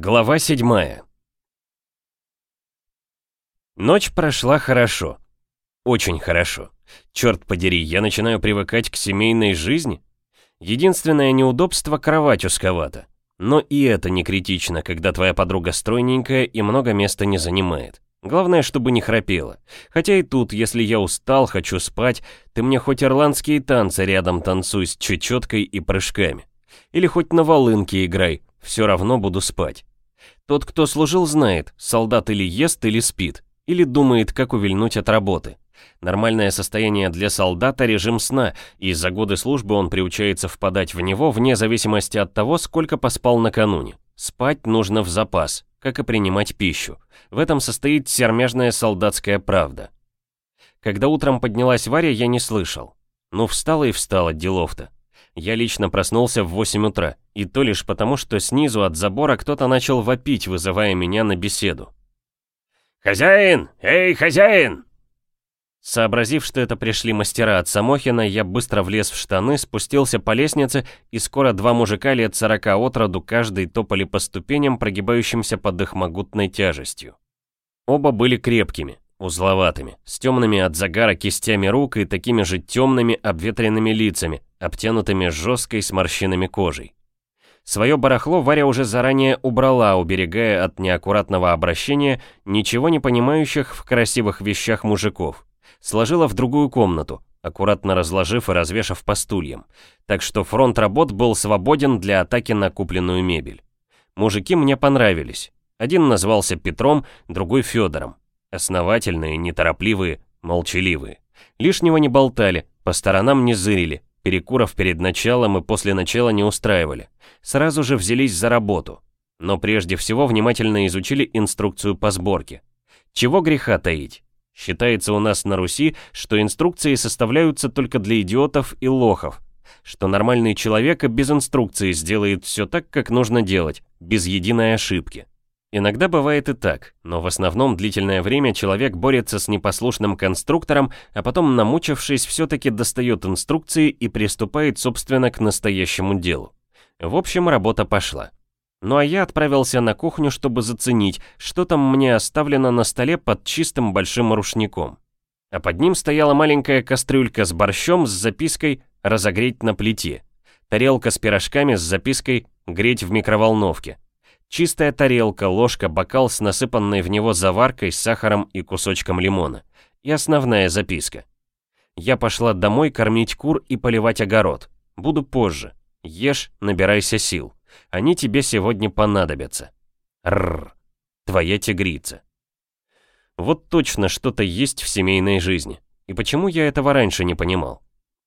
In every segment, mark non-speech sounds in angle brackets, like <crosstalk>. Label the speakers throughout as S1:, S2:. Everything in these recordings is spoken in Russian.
S1: Глава 7 Ночь прошла хорошо. Очень хорошо. Черт подери, я начинаю привыкать к семейной жизни. Единственное неудобство — кровать узковата. Но и это не критично, когда твоя подруга стройненькая и много места не занимает. Главное, чтобы не храпела. Хотя и тут, если я устал, хочу спать, ты мне хоть ирландские танцы рядом танцуй с чечеткой и прыжками. Или хоть на волынке играй, все равно буду спать. Тот, кто служил, знает, солдат или ест, или спит, или думает, как увильнуть от работы. Нормальное состояние для солдата – режим сна, и за годы службы он приучается впадать в него вне зависимости от того, сколько поспал накануне. Спать нужно в запас, как и принимать пищу. В этом состоит сермяжная солдатская правда. Когда утром поднялась Варя, я не слышал. Ну, встала и встала, делов-то. Я лично проснулся в 8 утра, и то лишь потому, что снизу от забора кто-то начал вопить, вызывая меня на беседу.
S2: «Хозяин! Эй, хозяин!»
S1: Сообразив, что это пришли мастера от Самохина, я быстро влез в штаны, спустился по лестнице, и скоро два мужика лет сорока от роду каждый топали по ступеням, прогибающимся под их могутной тяжестью. Оба были крепкими, узловатыми, с темными от загара кистями рук и такими же темными обветренными лицами, обтянутыми жесткой с морщинами кожей. Свое барахло Варя уже заранее убрала, уберегая от неаккуратного обращения ничего не понимающих в красивых вещах мужиков. Сложила в другую комнату, аккуратно разложив и развешав по стульям, так что фронт работ был свободен для атаки на купленную мебель. Мужики мне понравились. Один назвался Петром, другой Федором. Основательные, неторопливые, молчаливые. Лишнего не болтали, по сторонам не зырили, Перекуров перед началом и после начала не устраивали. Сразу же взялись за работу. Но прежде всего внимательно изучили инструкцию по сборке. Чего греха таить? Считается у нас на Руси, что инструкции составляются только для идиотов и лохов, что нормальный человек без инструкции сделает все так, как нужно делать, без единой ошибки. Иногда бывает и так, но в основном длительное время человек борется с непослушным конструктором, а потом, намучившись, все-таки достает инструкции и приступает, собственно, к настоящему делу. В общем, работа пошла. Ну а я отправился на кухню, чтобы заценить, что там мне оставлено на столе под чистым большим рушником. А под ним стояла маленькая кастрюлька с борщом с запиской «Разогреть на плите», тарелка с пирожками с запиской «Греть в микроволновке», Чистая тарелка, ложка, бокал с насыпанной в него заваркой, сахаром и кусочком лимона. И основная записка. Я пошла домой кормить кур и поливать огород. Буду позже. Ешь, набирайся сил. Они тебе сегодня понадобятся. Рррр. Твоя тигрица. Вот точно что-то есть в семейной жизни. И почему я этого раньше не понимал?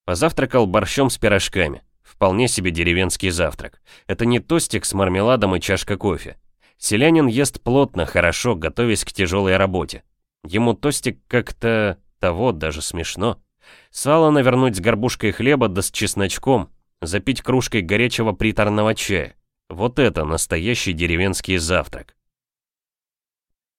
S1: Позавтракал борщом с пирожками. Вполне себе деревенский завтрак. Это не тостик с мармеладом и чашка кофе. Селянин ест плотно, хорошо, готовясь к тяжелой работе. Ему тостик как-то того даже смешно. Сало навернуть с горбушкой хлеба да с чесночком, запить кружкой горячего приторного чая. Вот это настоящий деревенский завтрак.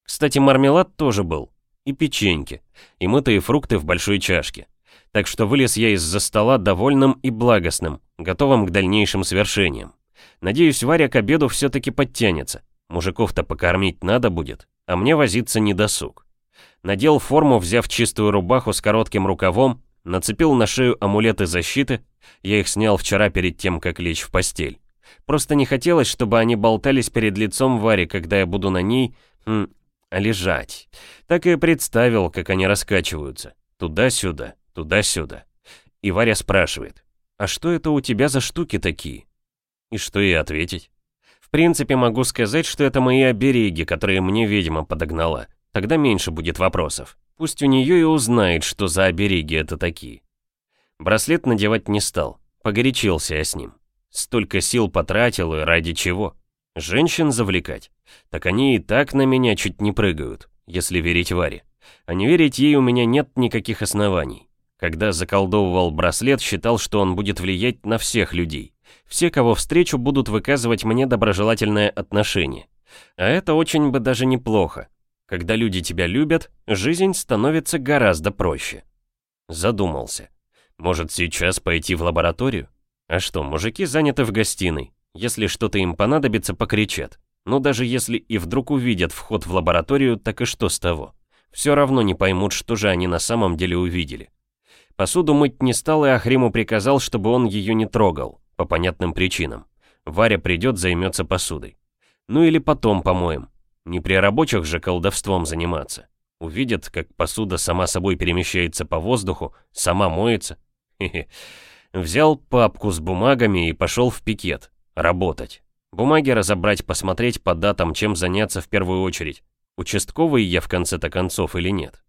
S1: Кстати, мармелад тоже был. И печеньки, и мытые фрукты в большой чашке так что вылез я из-за стола довольным и благостным, готовым к дальнейшим свершениям. Надеюсь, Варя к обеду все-таки подтянется. Мужиков-то покормить надо будет, а мне возиться не досуг. Надел форму, взяв чистую рубаху с коротким рукавом, нацепил на шею амулеты защиты, я их снял вчера перед тем, как лечь в постель. Просто не хотелось, чтобы они болтались перед лицом Вари, когда я буду на ней... М, лежать. Так и представил, как они раскачиваются. Туда-сюда, туда-сюда. И Варя спрашивает, «А что это у тебя за штуки такие?» И что ей ответить? В принципе, могу сказать, что это мои обереги, которые мне ведьма подогнала. Тогда меньше будет вопросов. Пусть у нее и узнает, что за обереги это такие. Браслет надевать не стал. Погорячился я с ним. Столько сил потратил, и ради чего? Женщин завлекать? Так они и так на меня чуть не прыгают, если верить Варе. А не верить ей у меня нет никаких оснований. Когда заколдовывал браслет, считал, что он будет влиять на всех людей. Все, кого встречу, будут выказывать мне доброжелательное отношение. А это очень бы даже неплохо. Когда люди тебя любят, жизнь становится гораздо проще. Задумался. Может, сейчас пойти в лабораторию? А что, мужики заняты в гостиной. Если что-то им понадобится, покричат. Но даже если и вдруг увидят вход в лабораторию, так и что с того? Все равно не поймут, что же они на самом деле увидели. Посуду мыть не стал и Ахриму приказал, чтобы он ее не трогал, по понятным причинам. Варя придет, займется посудой. Ну или потом помоем. Не при рабочих же колдовством заниматься. Увидят, как посуда сама собой перемещается по воздуху, сама моется. Взял папку с бумагами и пошел в пикет. Работать. Бумаги разобрать, посмотреть по датам, чем заняться в первую очередь. Участковый я в конце-то концов или нет.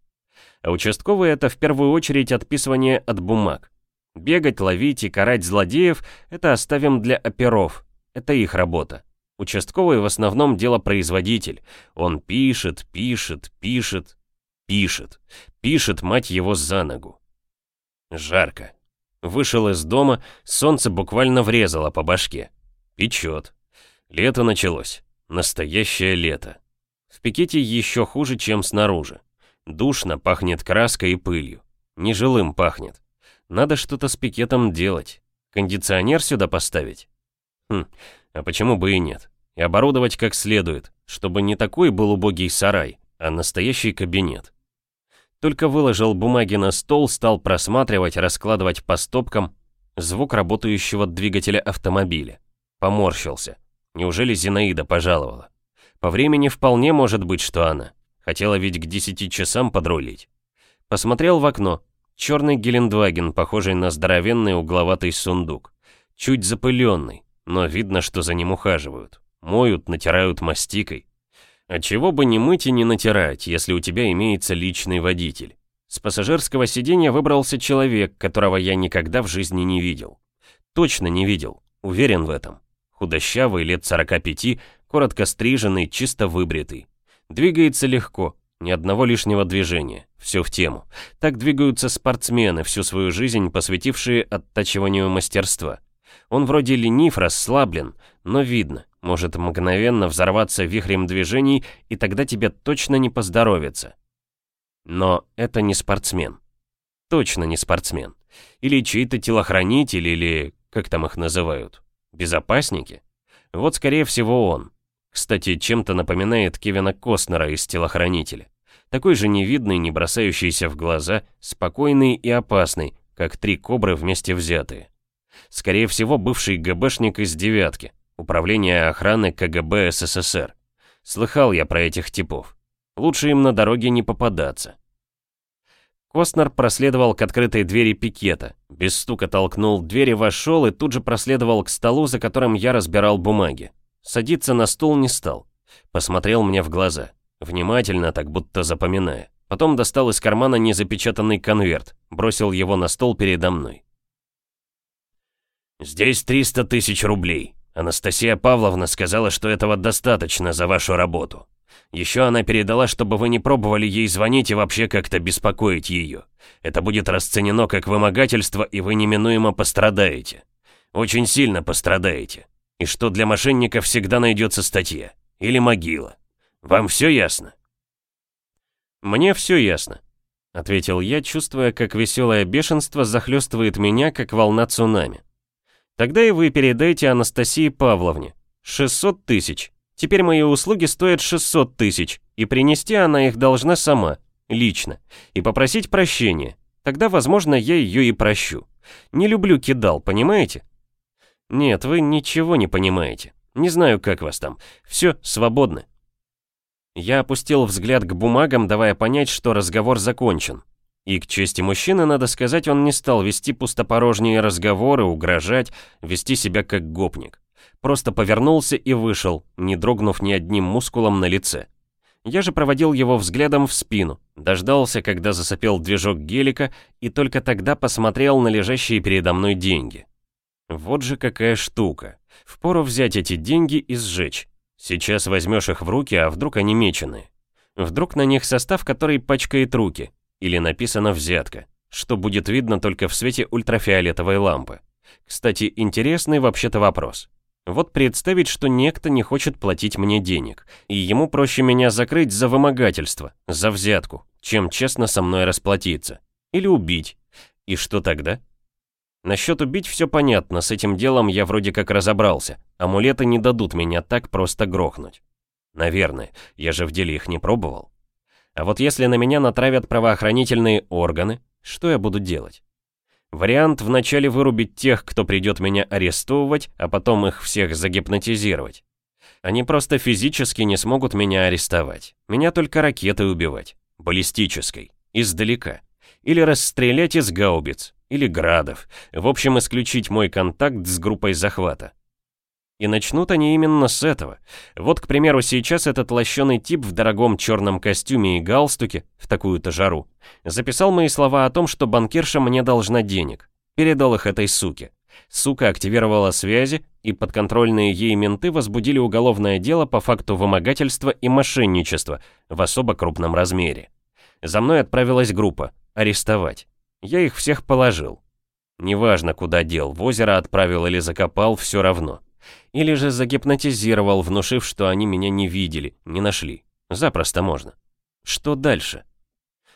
S1: А участковый это в первую очередь отписывание от бумаг. Бегать, ловить и карать злодеев — это оставим для оперов. Это их работа. Участковый в основном делопроизводитель. Он пишет, пишет, пишет, пишет. Пишет, мать его, за ногу. Жарко. Вышел из дома, солнце буквально врезало по башке. Печет. Лето началось. Настоящее лето. В пикете еще хуже, чем снаружи. Душно, пахнет краской и пылью. Нежилым пахнет. Надо что-то с пикетом делать. Кондиционер сюда поставить? Хм, а почему бы и нет? И оборудовать как следует, чтобы не такой был убогий сарай, а настоящий кабинет. Только выложил бумаги на стол, стал просматривать, раскладывать по стопкам звук работающего двигателя автомобиля. Поморщился. Неужели Зинаида пожаловала? По времени вполне может быть, что она. Хотела ведь к 10 часам подрулить. Посмотрел в окно. Черный Гелендваген, похожий на здоровенный угловатый сундук. Чуть запыленный, но видно, что за ним ухаживают. Моют, натирают мастикой. А чего бы не мыть и не натирать, если у тебя имеется личный водитель. С пассажирского сиденья выбрался человек, которого я никогда в жизни не видел. Точно не видел, уверен в этом. Худощавый, лет 45, коротко стриженный, чисто выбритый. Двигается легко, ни одного лишнего движения, все в тему. Так двигаются спортсмены, всю свою жизнь посвятившие оттачиванию мастерства. Он вроде ленив, расслаблен, но видно, может мгновенно взорваться вихрем движений, и тогда тебе точно не поздоровится. Но это не спортсмен. Точно не спортсмен. Или чей-то телохранитель, или как там их называют, безопасники. Вот скорее всего он. Кстати, чем-то напоминает Кевина Костнера из «Телохранителя». Такой же невидный, не бросающийся в глаза, спокойный и опасный, как три кобры вместе взятые. Скорее всего, бывший ГБшник из «девятки», Управление охраны КГБ СССР. Слыхал я про этих типов. Лучше им на дороге не попадаться. Костнер проследовал к открытой двери пикета, без стука толкнул дверь и вошел, и тут же проследовал к столу, за которым я разбирал бумаги. Садиться на стул не стал. Посмотрел мне в глаза. Внимательно, так будто запоминая. Потом достал из кармана незапечатанный конверт, бросил его на стол передо мной. «Здесь 300 тысяч рублей. Анастасия Павловна сказала, что этого достаточно за вашу работу. Еще она передала, чтобы вы не пробовали ей звонить и вообще как-то беспокоить ее. Это будет расценено как вымогательство, и вы неминуемо пострадаете. Очень сильно пострадаете и что для мошенника всегда найдется статья. Или могила. Вам все ясно?» «Мне все ясно», — ответил я, чувствуя, как веселое бешенство захлестывает меня, как волна цунами. «Тогда и вы передайте Анастасии Павловне. 600 тысяч. Теперь мои услуги стоят 600 тысяч, и принести она их должна сама, лично, и попросить прощения. Тогда, возможно, я ее и прощу. Не люблю кидал, понимаете?» Нет, вы ничего не понимаете. Не знаю, как вас там. Все, свободны. Я опустил взгляд к бумагам, давая понять, что разговор закончен. И к чести мужчины, надо сказать, он не стал вести пустопорожние разговоры, угрожать, вести себя как гопник. Просто повернулся и вышел, не дрогнув ни одним мускулом на лице. Я же проводил его взглядом в спину, дождался, когда засопел движок гелика, и только тогда посмотрел на лежащие передо мной деньги. Вот же какая штука. Впору взять эти деньги и сжечь. Сейчас возьмешь их в руки, а вдруг они меченые. Вдруг на них состав, который пачкает руки. Или написано «взятка», что будет видно только в свете ультрафиолетовой лампы. Кстати, интересный вообще-то вопрос. Вот представить, что некто не хочет платить мне денег, и ему проще меня закрыть за вымогательство, за взятку, чем честно со мной расплатиться. Или убить. И что тогда? Насчет убить все понятно, с этим делом я вроде как разобрался. Амулеты не дадут меня так просто грохнуть. Наверное, я же в деле их не пробовал. А вот если на меня натравят правоохранительные органы, что я буду делать? Вариант вначале вырубить тех, кто придет меня арестовывать, а потом их всех загипнотизировать. Они просто физически не смогут меня арестовать. Меня только ракетой убивать. Баллистической. Издалека. Или расстрелять из гаубиц. Или градов. В общем, исключить мой контакт с группой захвата. И начнут они именно с этого. Вот, к примеру, сейчас этот лощеный тип в дорогом черном костюме и галстуке, в такую-то жару, записал мои слова о том, что банкирша мне должна денег. Передал их этой суке. Сука активировала связи, и подконтрольные ей менты возбудили уголовное дело по факту вымогательства и мошенничества в особо крупном размере. За мной отправилась группа. Арестовать. Я их всех положил. Неважно, куда дел, в озеро отправил или закопал, все равно. Или же загипнотизировал, внушив, что они меня не видели, не нашли. Запросто можно. Что дальше?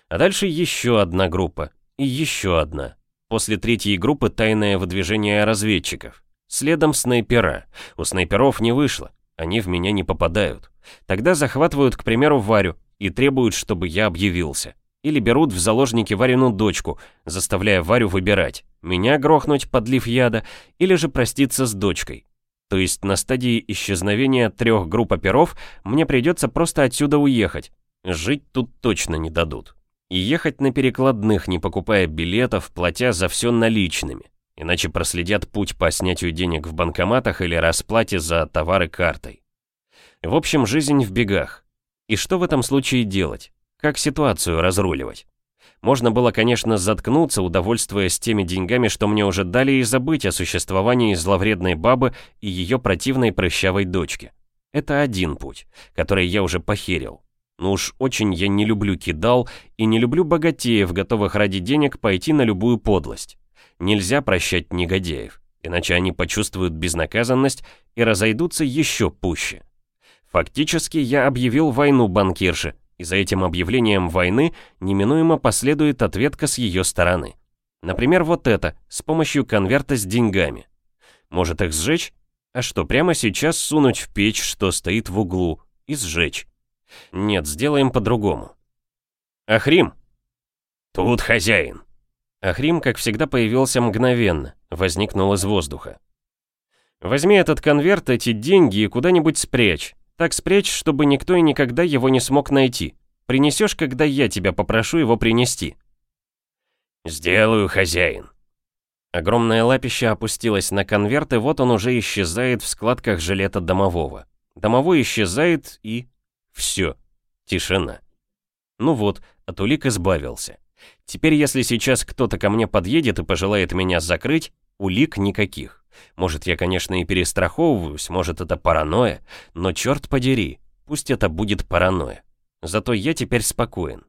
S1: А дальше еще одна группа. И еще одна. После третьей группы тайное выдвижение разведчиков. Следом снайпера. У снайперов не вышло. Они в меня не попадают. Тогда захватывают, к примеру, Варю и требуют, чтобы я объявился. Или берут в заложники Варину дочку, заставляя Варю выбирать, меня грохнуть, подлив яда, или же проститься с дочкой. То есть на стадии исчезновения трех групп оперов мне придется просто отсюда уехать. Жить тут точно не дадут. И ехать на перекладных, не покупая билетов, платя за все наличными. Иначе проследят путь по снятию денег в банкоматах или расплате за товары картой. В общем, жизнь в бегах. И что в этом случае делать? Как ситуацию разруливать? Можно было, конечно, заткнуться, удовольствуясь теми деньгами, что мне уже дали, и забыть о существовании зловредной бабы и ее противной прыщавой дочки. Это один путь, который я уже похерил. Ну уж очень я не люблю кидал и не люблю богатеев, готовых ради денег пойти на любую подлость. Нельзя прощать негодяев, иначе они почувствуют безнаказанность и разойдутся еще пуще. Фактически я объявил войну банкирше, и за этим объявлением войны неминуемо последует ответка с ее стороны. Например, вот это, с помощью конверта с деньгами. Может их сжечь? А что, прямо сейчас сунуть в печь, что стоит в углу, и сжечь? Нет, сделаем по-другому. Ахрим!
S2: Тут хозяин.
S1: Ахрим, как всегда, появился мгновенно, возникнул из воздуха. Возьми этот конверт, эти деньги и куда-нибудь спрячь. Так спрячь, чтобы никто и никогда его не смог найти. Принесешь, когда я тебя попрошу его принести.
S2: Сделаю, хозяин.
S1: Огромное лапище опустилось на конверт, и вот он уже исчезает в складках жилета домового. Домовой исчезает, и... Все. Тишина. Ну вот, от улик избавился. Теперь, если сейчас кто-то ко мне подъедет и пожелает меня закрыть, улик никаких. Может, я, конечно, и перестраховываюсь, может, это паранойя, но черт подери, пусть это будет паранойя. Зато я теперь спокоен.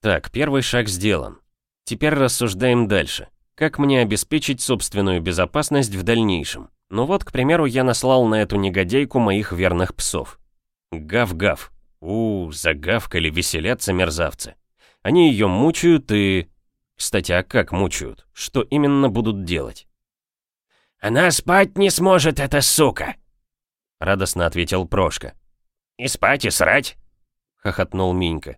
S1: Так, первый шаг сделан. Теперь рассуждаем дальше. Как мне обеспечить собственную безопасность в дальнейшем? Ну вот, к примеру, я наслал на эту негодяйку моих верных псов. Гав-гав. У, загавкали, веселятся мерзавцы. Они ее мучают и... Кстати, а как мучают? Что именно будут делать?
S2: «Она спать не сможет, эта сука!»
S1: Радостно ответил Прошка.
S2: «И спать, и срать!»
S1: Хохотнул Минька.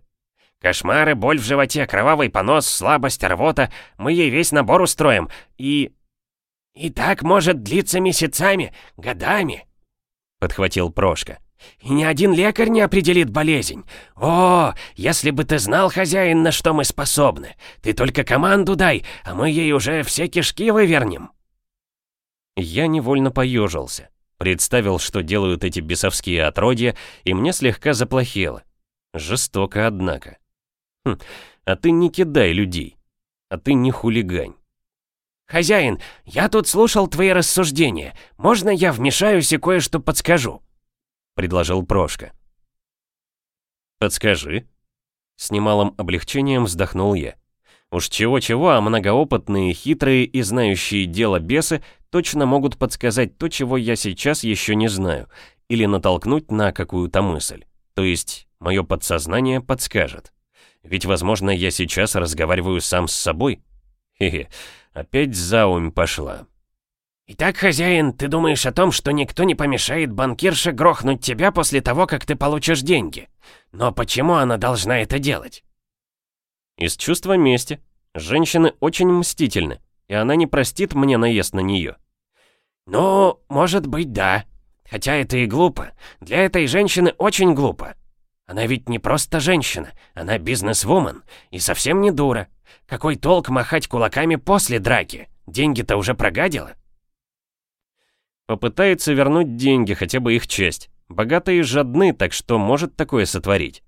S2: «Кошмары, боль в животе, кровавый понос, слабость, рвота. Мы ей весь набор устроим. И... и так может длиться месяцами, годами!»
S1: Подхватил Прошка.
S2: «И ни один лекарь не определит болезнь. О, если бы ты знал, хозяин, на что мы способны. Ты только команду дай, а мы ей уже все кишки вывернем».
S1: Я невольно поежился. Представил, что делают эти бесовские отродья, и мне слегка заплохело. Жестоко, однако. Хм, а ты не кидай людей. А ты не хулигань.
S2: «Хозяин, я тут слушал твои рассуждения. Можно я вмешаюсь и кое-что подскажу?»
S1: Предложил Прошка. «Подскажи». С немалым облегчением вздохнул я. Уж чего-чего, а многоопытные, хитрые и знающие дело бесы точно могут подсказать то, чего я сейчас еще не знаю, или натолкнуть на какую-то мысль. То есть, мое подсознание подскажет. Ведь, возможно, я сейчас разговариваю сам с собой. Хе-хе, Опять заумь пошла.
S2: «Итак, хозяин, ты думаешь о том, что никто не помешает банкирше грохнуть тебя после того, как ты получишь деньги? Но почему она должна это делать?»
S1: «Из чувства мести. Женщины очень мстительны, и она не простит мне наезд на нее».
S2: «Ну, может быть, да. Хотя это и глупо. Для этой женщины очень глупо. Она ведь не просто женщина, она бизнес-вумен и совсем не дура. Какой толк махать кулаками после драки? Деньги-то уже прогадила?»
S1: Попытается вернуть деньги, хотя бы их часть. Богатые жадны, так что может такое сотворить.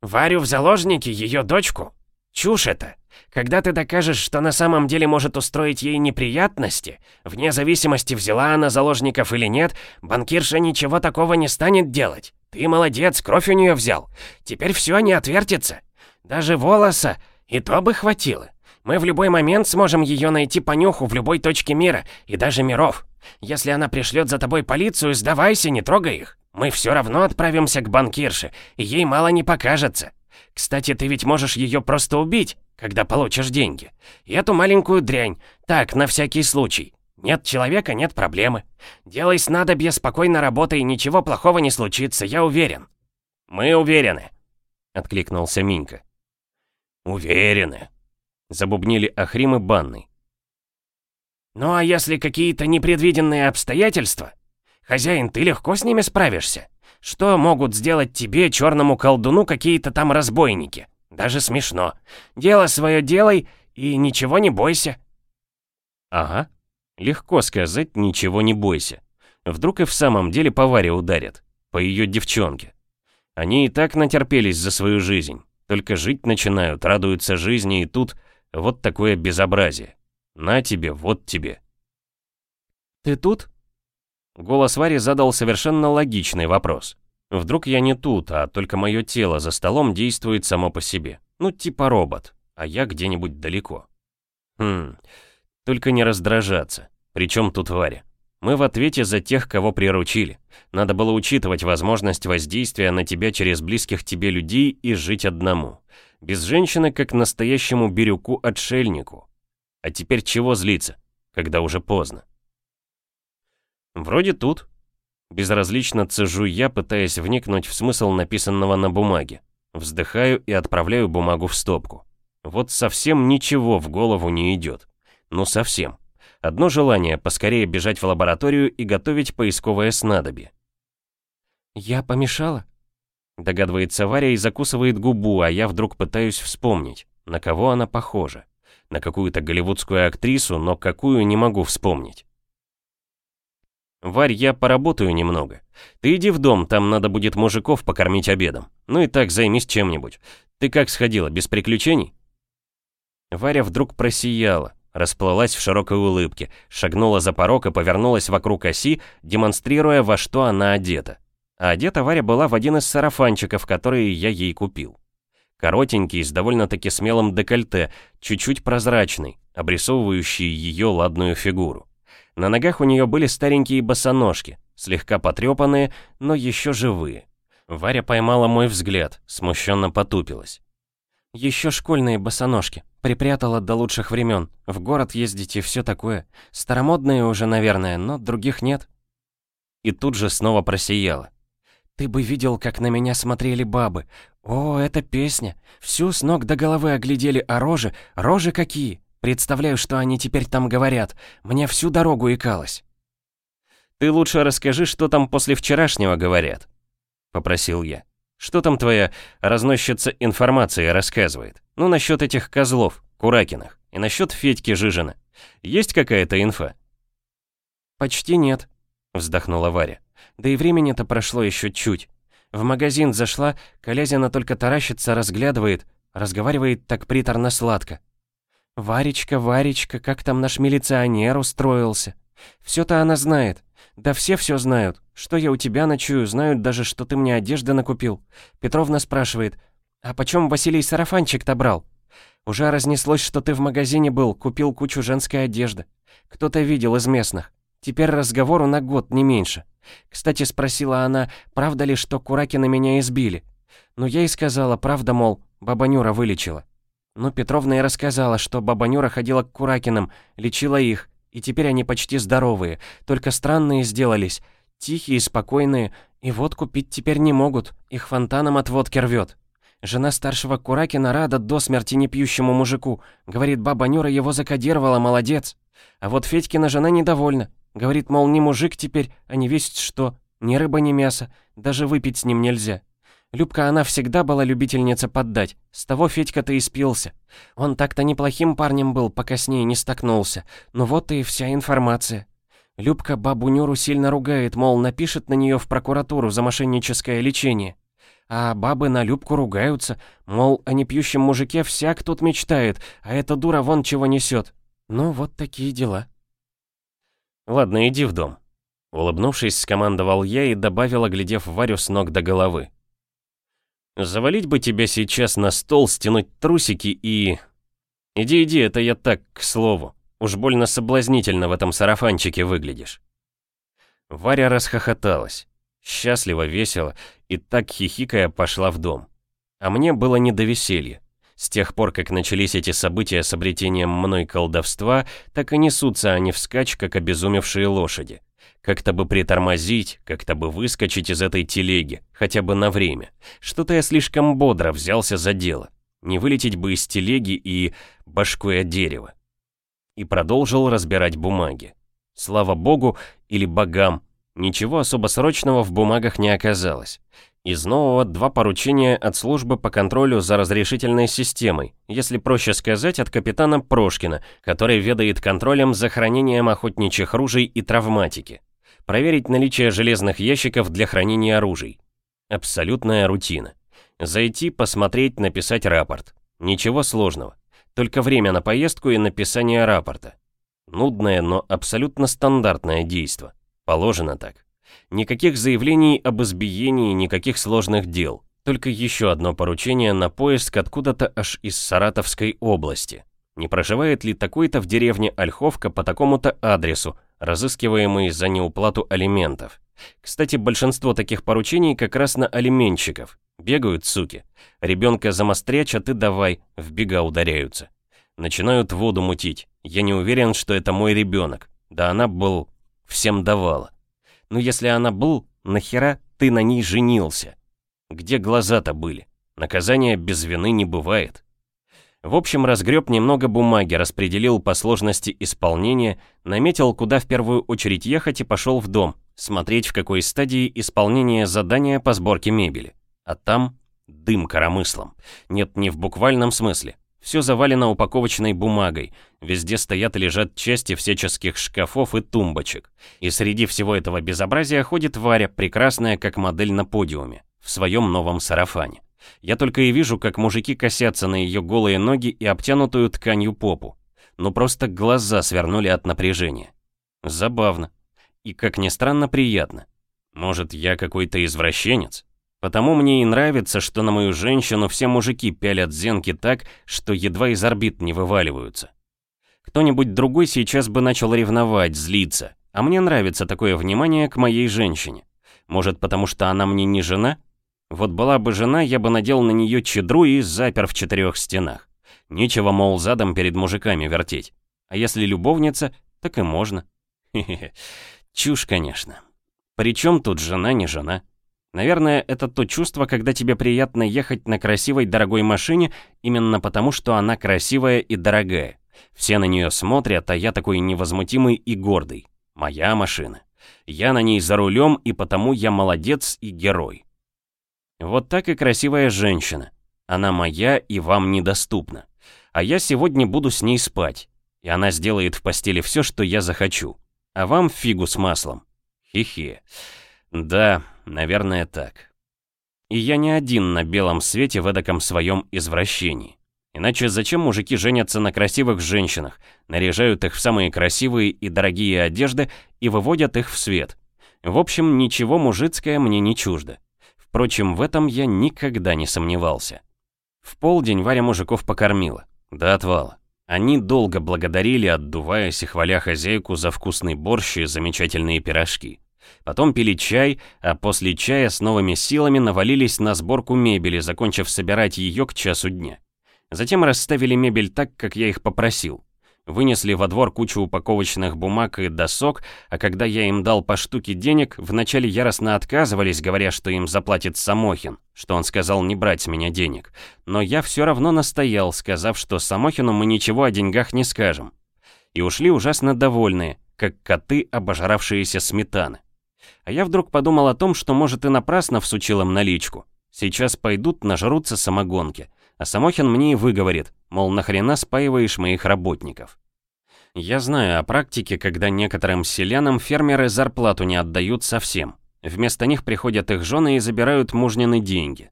S2: Варю в заложники ее дочку? Чушь это. Когда ты докажешь, что на самом деле может устроить ей неприятности, вне зависимости, взяла она заложников или нет, банкирша ничего такого не станет делать. Ты молодец, кровь у нее взял. Теперь все не отвертится. Даже волоса, и то бы хватило. Мы в любой момент сможем ее найти по нюху в любой точке мира, и даже миров. Если она пришлет за тобой полицию, сдавайся, не трогай их. Мы все равно отправимся к банкирше, и ей мало не покажется. Кстати, ты ведь можешь ее просто убить, когда получишь деньги. И эту маленькую дрянь, так, на всякий случай. Нет человека, нет проблемы. Делай снадобье, спокойно работай, ничего плохого не случится, я уверен.
S1: Мы уверены, откликнулся Минька.
S2: Уверены,
S1: забубнили Ахрим и Банный.
S2: Ну а если какие-то непредвиденные обстоятельства? Хозяин, ты легко с ними справишься. Что могут сделать тебе, черному колдуну, какие-то там разбойники? Даже смешно. Дело свое делай и ничего не бойся.
S1: Ага. Легко сказать «ничего не бойся». Вдруг и в самом деле по Варе ударят. По ее девчонке. Они и так натерпелись за свою жизнь. Только жить начинают, радуются жизни, и тут вот такое безобразие. На тебе, вот тебе.
S2: «Ты тут?»
S1: Голос Вари задал совершенно логичный вопрос. Вдруг я не тут, а только мое тело за столом действует само по себе. Ну, типа робот, а я где-нибудь далеко. Хм, только не раздражаться. Причем тут Варя? Мы в ответе за тех, кого приручили. Надо было учитывать возможность воздействия на тебя через близких тебе людей и жить одному. Без женщины, как настоящему бирюку-отшельнику. А теперь чего злиться, когда уже поздно? Вроде тут. Безразлично цежу я, пытаясь вникнуть в смысл написанного на бумаге. Вздыхаю и отправляю бумагу в стопку. Вот совсем ничего в голову не идет. Ну совсем. Одно желание поскорее бежать в лабораторию и готовить поисковое снадобье.
S2: «Я помешала?»
S1: Догадывается Варя и закусывает губу, а я вдруг пытаюсь вспомнить, на кого она похожа на какую-то голливудскую актрису, но какую не могу вспомнить. «Варь, я поработаю немного. Ты иди в дом, там надо будет мужиков покормить обедом. Ну и так займись чем-нибудь. Ты как сходила, без приключений?» Варя вдруг просияла, расплылась в широкой улыбке, шагнула за порог и повернулась вокруг оси, демонстрируя, во что она одета. А одета Варя была в один из сарафанчиков, которые я ей купил. Коротенький, с довольно-таки смелым декольте, чуть-чуть прозрачный, обрисовывающий ее ладную фигуру. На ногах у нее были старенькие босоножки, слегка потрепанные, но еще живые. Варя поймала мой взгляд, смущенно потупилась.
S2: «Еще школьные босоножки. Припрятала до лучших времен. В город ездить и все такое. Старомодные уже, наверное, но других нет».
S1: И тут же снова просияла.
S2: «Ты бы видел, как на меня смотрели бабы. О, эта песня. Всю с ног до головы оглядели, а рожи, рожи какие. Представляю, что они теперь там говорят. Мне всю дорогу икалось.
S1: Ты лучше расскажи, что там после вчерашнего говорят, попросил я. Что там твоя разносчица информации рассказывает? Ну, насчет этих козлов, Куракиных, и насчет Федьки Жижина. Есть какая-то инфа?
S2: Почти нет, вздохнула Варя. Да и времени-то прошло еще чуть. В магазин зашла, Колязина только таращится, разглядывает, разговаривает так приторно-сладко. «Варечка, Варечка, как там наш милиционер устроился? Все-то она знает. Да все все знают. Что я у тебя ночую, знают даже, что ты мне одежды накупил. Петровна спрашивает, а почем Василий сарафанчик-то брал? Уже разнеслось, что ты в магазине был, купил кучу женской одежды. Кто-то видел из местных. Теперь разговору на год, не меньше. Кстати, спросила она, правда ли, что Куракина меня избили. Ну, я и сказала, правда, мол, баба Нюра вылечила.
S3: Ну, Петровна и рассказала, что баба Нюра ходила к Куракиным, лечила их, и теперь они почти здоровые, только странные сделались, тихие, спокойные, и водку пить теперь не могут, их фонтаном от водки рвет. Жена старшего Куракина рада до смерти непьющему мужику. Говорит, баба Нюра его закодировала, молодец. А вот Федькина жена недовольна. Говорит, мол, не мужик теперь, а не весть что. Ни рыба, ни мясо. Даже выпить с ним нельзя. Любка, она всегда была любительница поддать. С того Федька-то и спился. Он так-то неплохим парнем был, пока с ней не столкнулся. Ну вот и вся информация. Любка бабу Нюру сильно ругает, мол, напишет на нее в прокуратуру за мошенническое лечение. А бабы на Любку ругаются, мол, о непьющем мужике всяк тут мечтает, а эта дура вон чего несет. Ну, вот такие дела.
S1: Ладно, иди в дом. Улыбнувшись, скомандовал я и добавил, оглядев Варю с ног до головы. Завалить бы тебя сейчас на стол, стянуть трусики и... Иди, иди, это я так, к слову. Уж больно соблазнительно в этом сарафанчике выглядишь. Варя расхохоталась. Счастливо, весело, и так хихикая пошла в дом. А мне было не до веселья. С тех пор, как начались эти события с обретением мной колдовства, так и несутся они вскачь, как обезумевшие лошади. Как-то бы притормозить, как-то бы выскочить из этой телеги, хотя бы на время. Что-то я слишком бодро взялся за дело. Не вылететь бы из телеги и башкой от дерева. И продолжил разбирать бумаги. Слава богу или богам, Ничего особо срочного в бумагах не оказалось. Из нового два поручения от службы по контролю за разрешительной системой, если проще сказать, от капитана Прошкина, который ведает контролем за хранением охотничьих ружей и травматики. Проверить наличие железных ящиков для хранения оружий. Абсолютная рутина. Зайти, посмотреть, написать рапорт. Ничего сложного. Только время на поездку и написание рапорта. Нудное, но абсолютно стандартное действие. Положено так. Никаких заявлений об избиении, никаких сложных дел. Только еще одно поручение на поиск откуда-то аж из Саратовской области. Не проживает ли такой-то в деревне Ольховка по такому-то адресу, разыскиваемый за неуплату алиментов? Кстати, большинство таких поручений как раз на алименщиков. Бегают, суки. Ребенка замострячь, а ты давай, в бега ударяются. Начинают воду мутить. Я не уверен, что это мой ребенок. Да она был всем давала. Но если она был, нахера ты на ней женился? Где глаза-то были? Наказания без вины не бывает. В общем, разгреб немного бумаги, распределил по сложности исполнения, наметил, куда в первую очередь ехать и пошел в дом, смотреть, в какой стадии исполнения задания по сборке мебели. А там дым коромыслом. Нет, не в буквальном смысле. Все завалено упаковочной бумагой, везде стоят и лежат части всяческих шкафов и тумбочек. И среди всего этого безобразия ходит Варя, прекрасная как модель на подиуме, в своем новом сарафане. Я только и вижу, как мужики косятся на ее голые ноги и обтянутую тканью попу. Ну просто глаза свернули от напряжения. Забавно. И, как ни странно, приятно. Может, я какой-то извращенец? Потому мне и нравится, что на мою женщину все мужики пялят зенки так, что едва из орбит не вываливаются. Кто-нибудь другой сейчас бы начал ревновать, злиться, а мне нравится такое внимание к моей женщине. Может, потому что она мне не жена? Вот была бы жена, я бы надел на нее чедру и запер в четырех стенах. Нечего, мол, задом перед мужиками вертеть. А если любовница, так и можно. Хе-хе, чушь, конечно. Причем тут жена не жена? Наверное, это то чувство, когда тебе приятно ехать на красивой дорогой машине именно потому, что она красивая и дорогая. Все на нее смотрят, а я такой невозмутимый и гордый. Моя машина. Я на ней за рулем, и потому я молодец и герой. Вот так и красивая женщина. Она моя и вам недоступна. А я сегодня буду с ней спать. И она сделает в постели все, что я захочу. А вам фигу с маслом. Хе-хе. Да, наверное так. И я не один на белом свете в эдаком своем извращении. Иначе зачем мужики женятся на красивых женщинах, наряжают их в самые красивые и дорогие одежды и выводят их в свет? В общем, ничего мужицкое мне не чуждо. Впрочем, в этом я никогда не сомневался. В полдень Варя мужиков покормила. До отвала. Они долго благодарили, отдуваясь и хваля хозяйку за вкусный борщ и замечательные пирожки. Потом пили чай, а после чая с новыми силами навалились на сборку мебели, закончив собирать ее к часу дня. Затем расставили мебель так, как я их попросил. Вынесли во двор кучу упаковочных бумаг и досок, а когда я им дал по штуке денег, вначале яростно отказывались, говоря, что им заплатит Самохин, что он сказал не брать с меня денег. Но я все равно настоял, сказав, что Самохину мы ничего о деньгах не скажем. И ушли ужасно довольные, как коты, обожравшиеся сметаны. А я вдруг подумал о том, что, может, и напрасно всучил им наличку. Сейчас пойдут, нажрутся самогонки. А Самохин мне и выговорит, мол, нахрена спаиваешь моих работников. Я знаю о практике, когда некоторым селянам фермеры зарплату не отдают совсем. Вместо них приходят их жены и забирают мужнины деньги.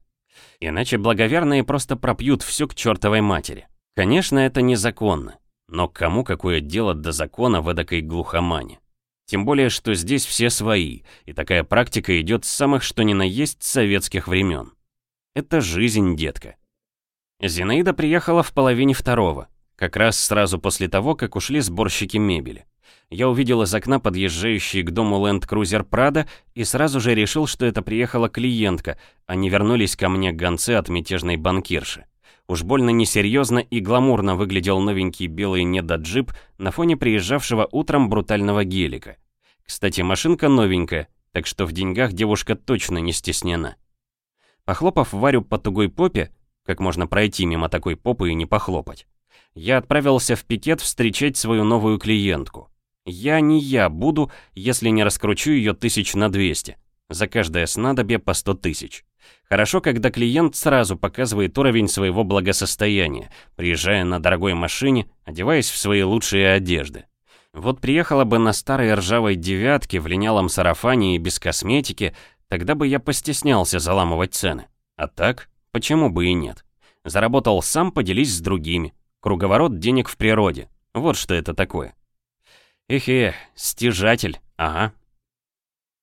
S1: Иначе благоверные просто пропьют все к чертовой матери. Конечно, это незаконно. Но кому какое дело до закона в эдакой глухомане? Тем более, что здесь все свои, и такая практика идет с самых что ни на есть советских времен. Это жизнь, детка. Зинаида приехала в половине второго, как раз сразу после того, как ушли сборщики мебели. Я увидел из окна подъезжающий к дому Land Cruiser Prado и сразу же решил, что это приехала клиентка, а не вернулись ко мне гонцы от мятежной банкирши. Уж больно несерьезно и гламурно выглядел новенький белый недоджип на фоне приезжавшего утром брутального гелика. Кстати, машинка новенькая, так что в деньгах девушка точно не стеснена. Похлопав Варю по тугой попе, как можно пройти мимо такой попы и не похлопать? Я отправился в пикет встречать свою новую клиентку. Я не я буду, если не раскручу ее тысяч на 200. За каждое снадобье по 100 тысяч. Хорошо, когда клиент сразу показывает уровень своего благосостояния, приезжая на дорогой машине, одеваясь в свои лучшие одежды. Вот приехала бы на старой ржавой девятке в линялом сарафане и без косметики, тогда бы я постеснялся заламывать цены. А так, Почему бы и нет? Заработал сам, поделись с другими. Круговорот денег в природе. Вот что это такое. Эхе, стяжатель, ага.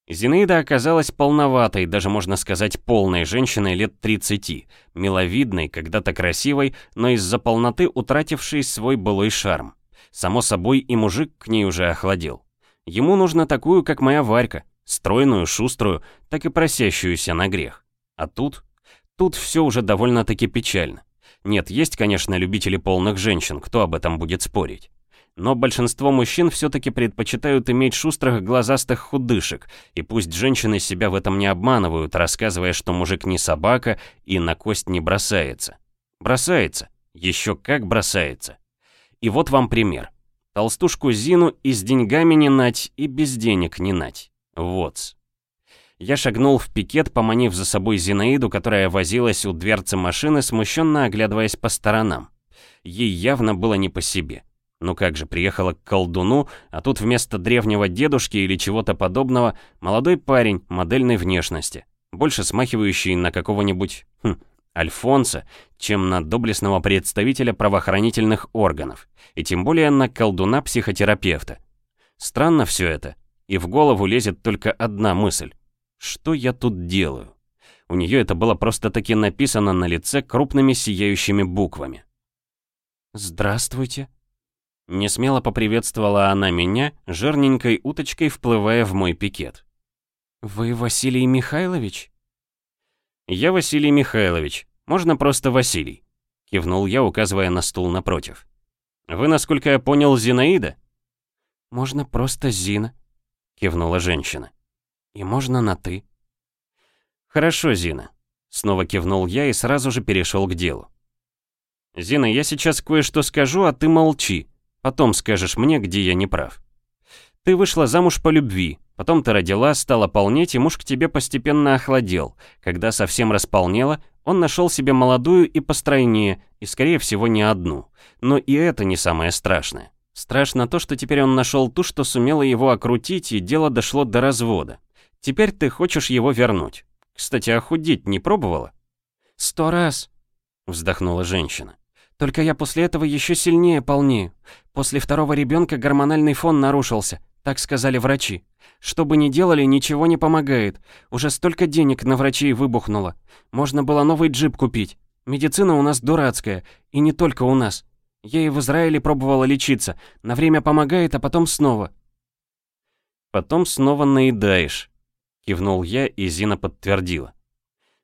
S1: Зинаида оказалась полноватой, даже можно сказать полной женщиной лет 30, миловидной, когда-то красивой, но из-за полноты утратившей свой былой шарм. Само собой, и мужик к ней уже охладел. Ему нужно такую, как моя Варька, стройную, шуструю, так и просящуюся на грех. А тут Тут все уже довольно-таки печально. Нет, есть, конечно, любители полных женщин, кто об этом будет спорить. Но большинство мужчин все-таки предпочитают иметь шустрых глазастых худышек, и пусть женщины себя в этом не обманывают, рассказывая, что мужик не собака и на кость не бросается. Бросается. Еще как бросается. И вот вам пример. Толстушку Зину и с деньгами не нать, и без денег не нать. Вот. Я шагнул в пикет, поманив за собой Зинаиду, которая возилась у дверцы машины, смущенно оглядываясь по сторонам. Ей явно было не по себе. Ну как же, приехала к колдуну, а тут вместо древнего дедушки или чего-то подобного молодой парень модельной внешности, больше смахивающий на какого-нибудь, хм, Альфонса, чем на доблестного представителя правоохранительных органов, и тем более на колдуна-психотерапевта. Странно все это, и в голову лезет только одна мысль. Что я тут делаю? У нее это было просто-таки написано на лице крупными сияющими буквами.
S3: «Здравствуйте».
S1: Несмело поприветствовала она меня, жирненькой уточкой вплывая в мой пикет.
S3: «Вы Василий Михайлович?»
S1: «Я Василий Михайлович. Можно просто Василий», — кивнул я, указывая на стул напротив. «Вы, насколько я понял, Зинаида?»
S3: «Можно просто Зина», — кивнула женщина. И можно на «ты».
S1: «Хорошо, Зина», — снова кивнул я и сразу же перешел к делу. «Зина, я сейчас кое-что скажу, а ты молчи. Потом скажешь мне, где я не прав. Ты вышла замуж по любви, потом ты родила, стала полнеть, и муж к тебе постепенно охладел. Когда совсем располнела, он нашел себе молодую и постройнее, и, скорее всего, не одну. Но и это не самое страшное. Страшно то, что теперь он нашел ту, что сумела его окрутить, и дело дошло до развода. Теперь ты хочешь его вернуть. Кстати, охудеть не пробовала?»
S3: «Сто раз», — вздохнула женщина. «Только я после этого еще сильнее полнею. После второго ребенка гормональный фон нарушился, так сказали врачи. Что бы ни делали, ничего не помогает. Уже столько денег на врачей выбухнуло. Можно было новый джип купить. Медицина у нас дурацкая, и не только у нас. Я и в Израиле пробовала лечиться. На время помогает, а потом снова».
S1: «Потом снова наедаешь», Кивнул я, и Зина подтвердила.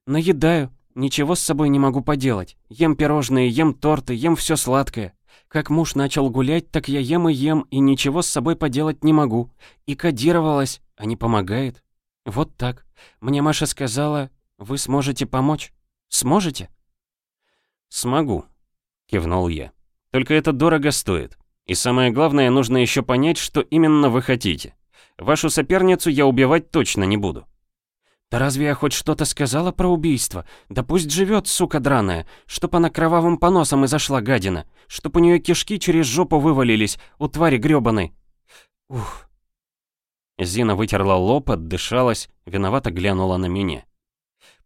S3: «Наедаю. Ничего с собой не могу поделать. Ем пирожные, ем торты, ем все сладкое. Как муж начал гулять, так я ем и ем, и ничего с собой поделать не могу. И кодировалась, а не помогает. Вот так. Мне Маша сказала, вы сможете помочь. Сможете?
S1: Смогу, кивнул я. Только это дорого стоит. И самое главное, нужно еще понять, что именно вы хотите. Вашу соперницу я убивать точно не буду.
S3: Да разве я хоть что-то сказала про убийство? Да пусть живет, сука драная, чтоб она кровавым поносом и зашла гадина, чтоб у нее кишки через жопу вывалились, у твари грёбаной. Ух.
S1: Зина вытерла лоб, отдышалась, виновато глянула на меня.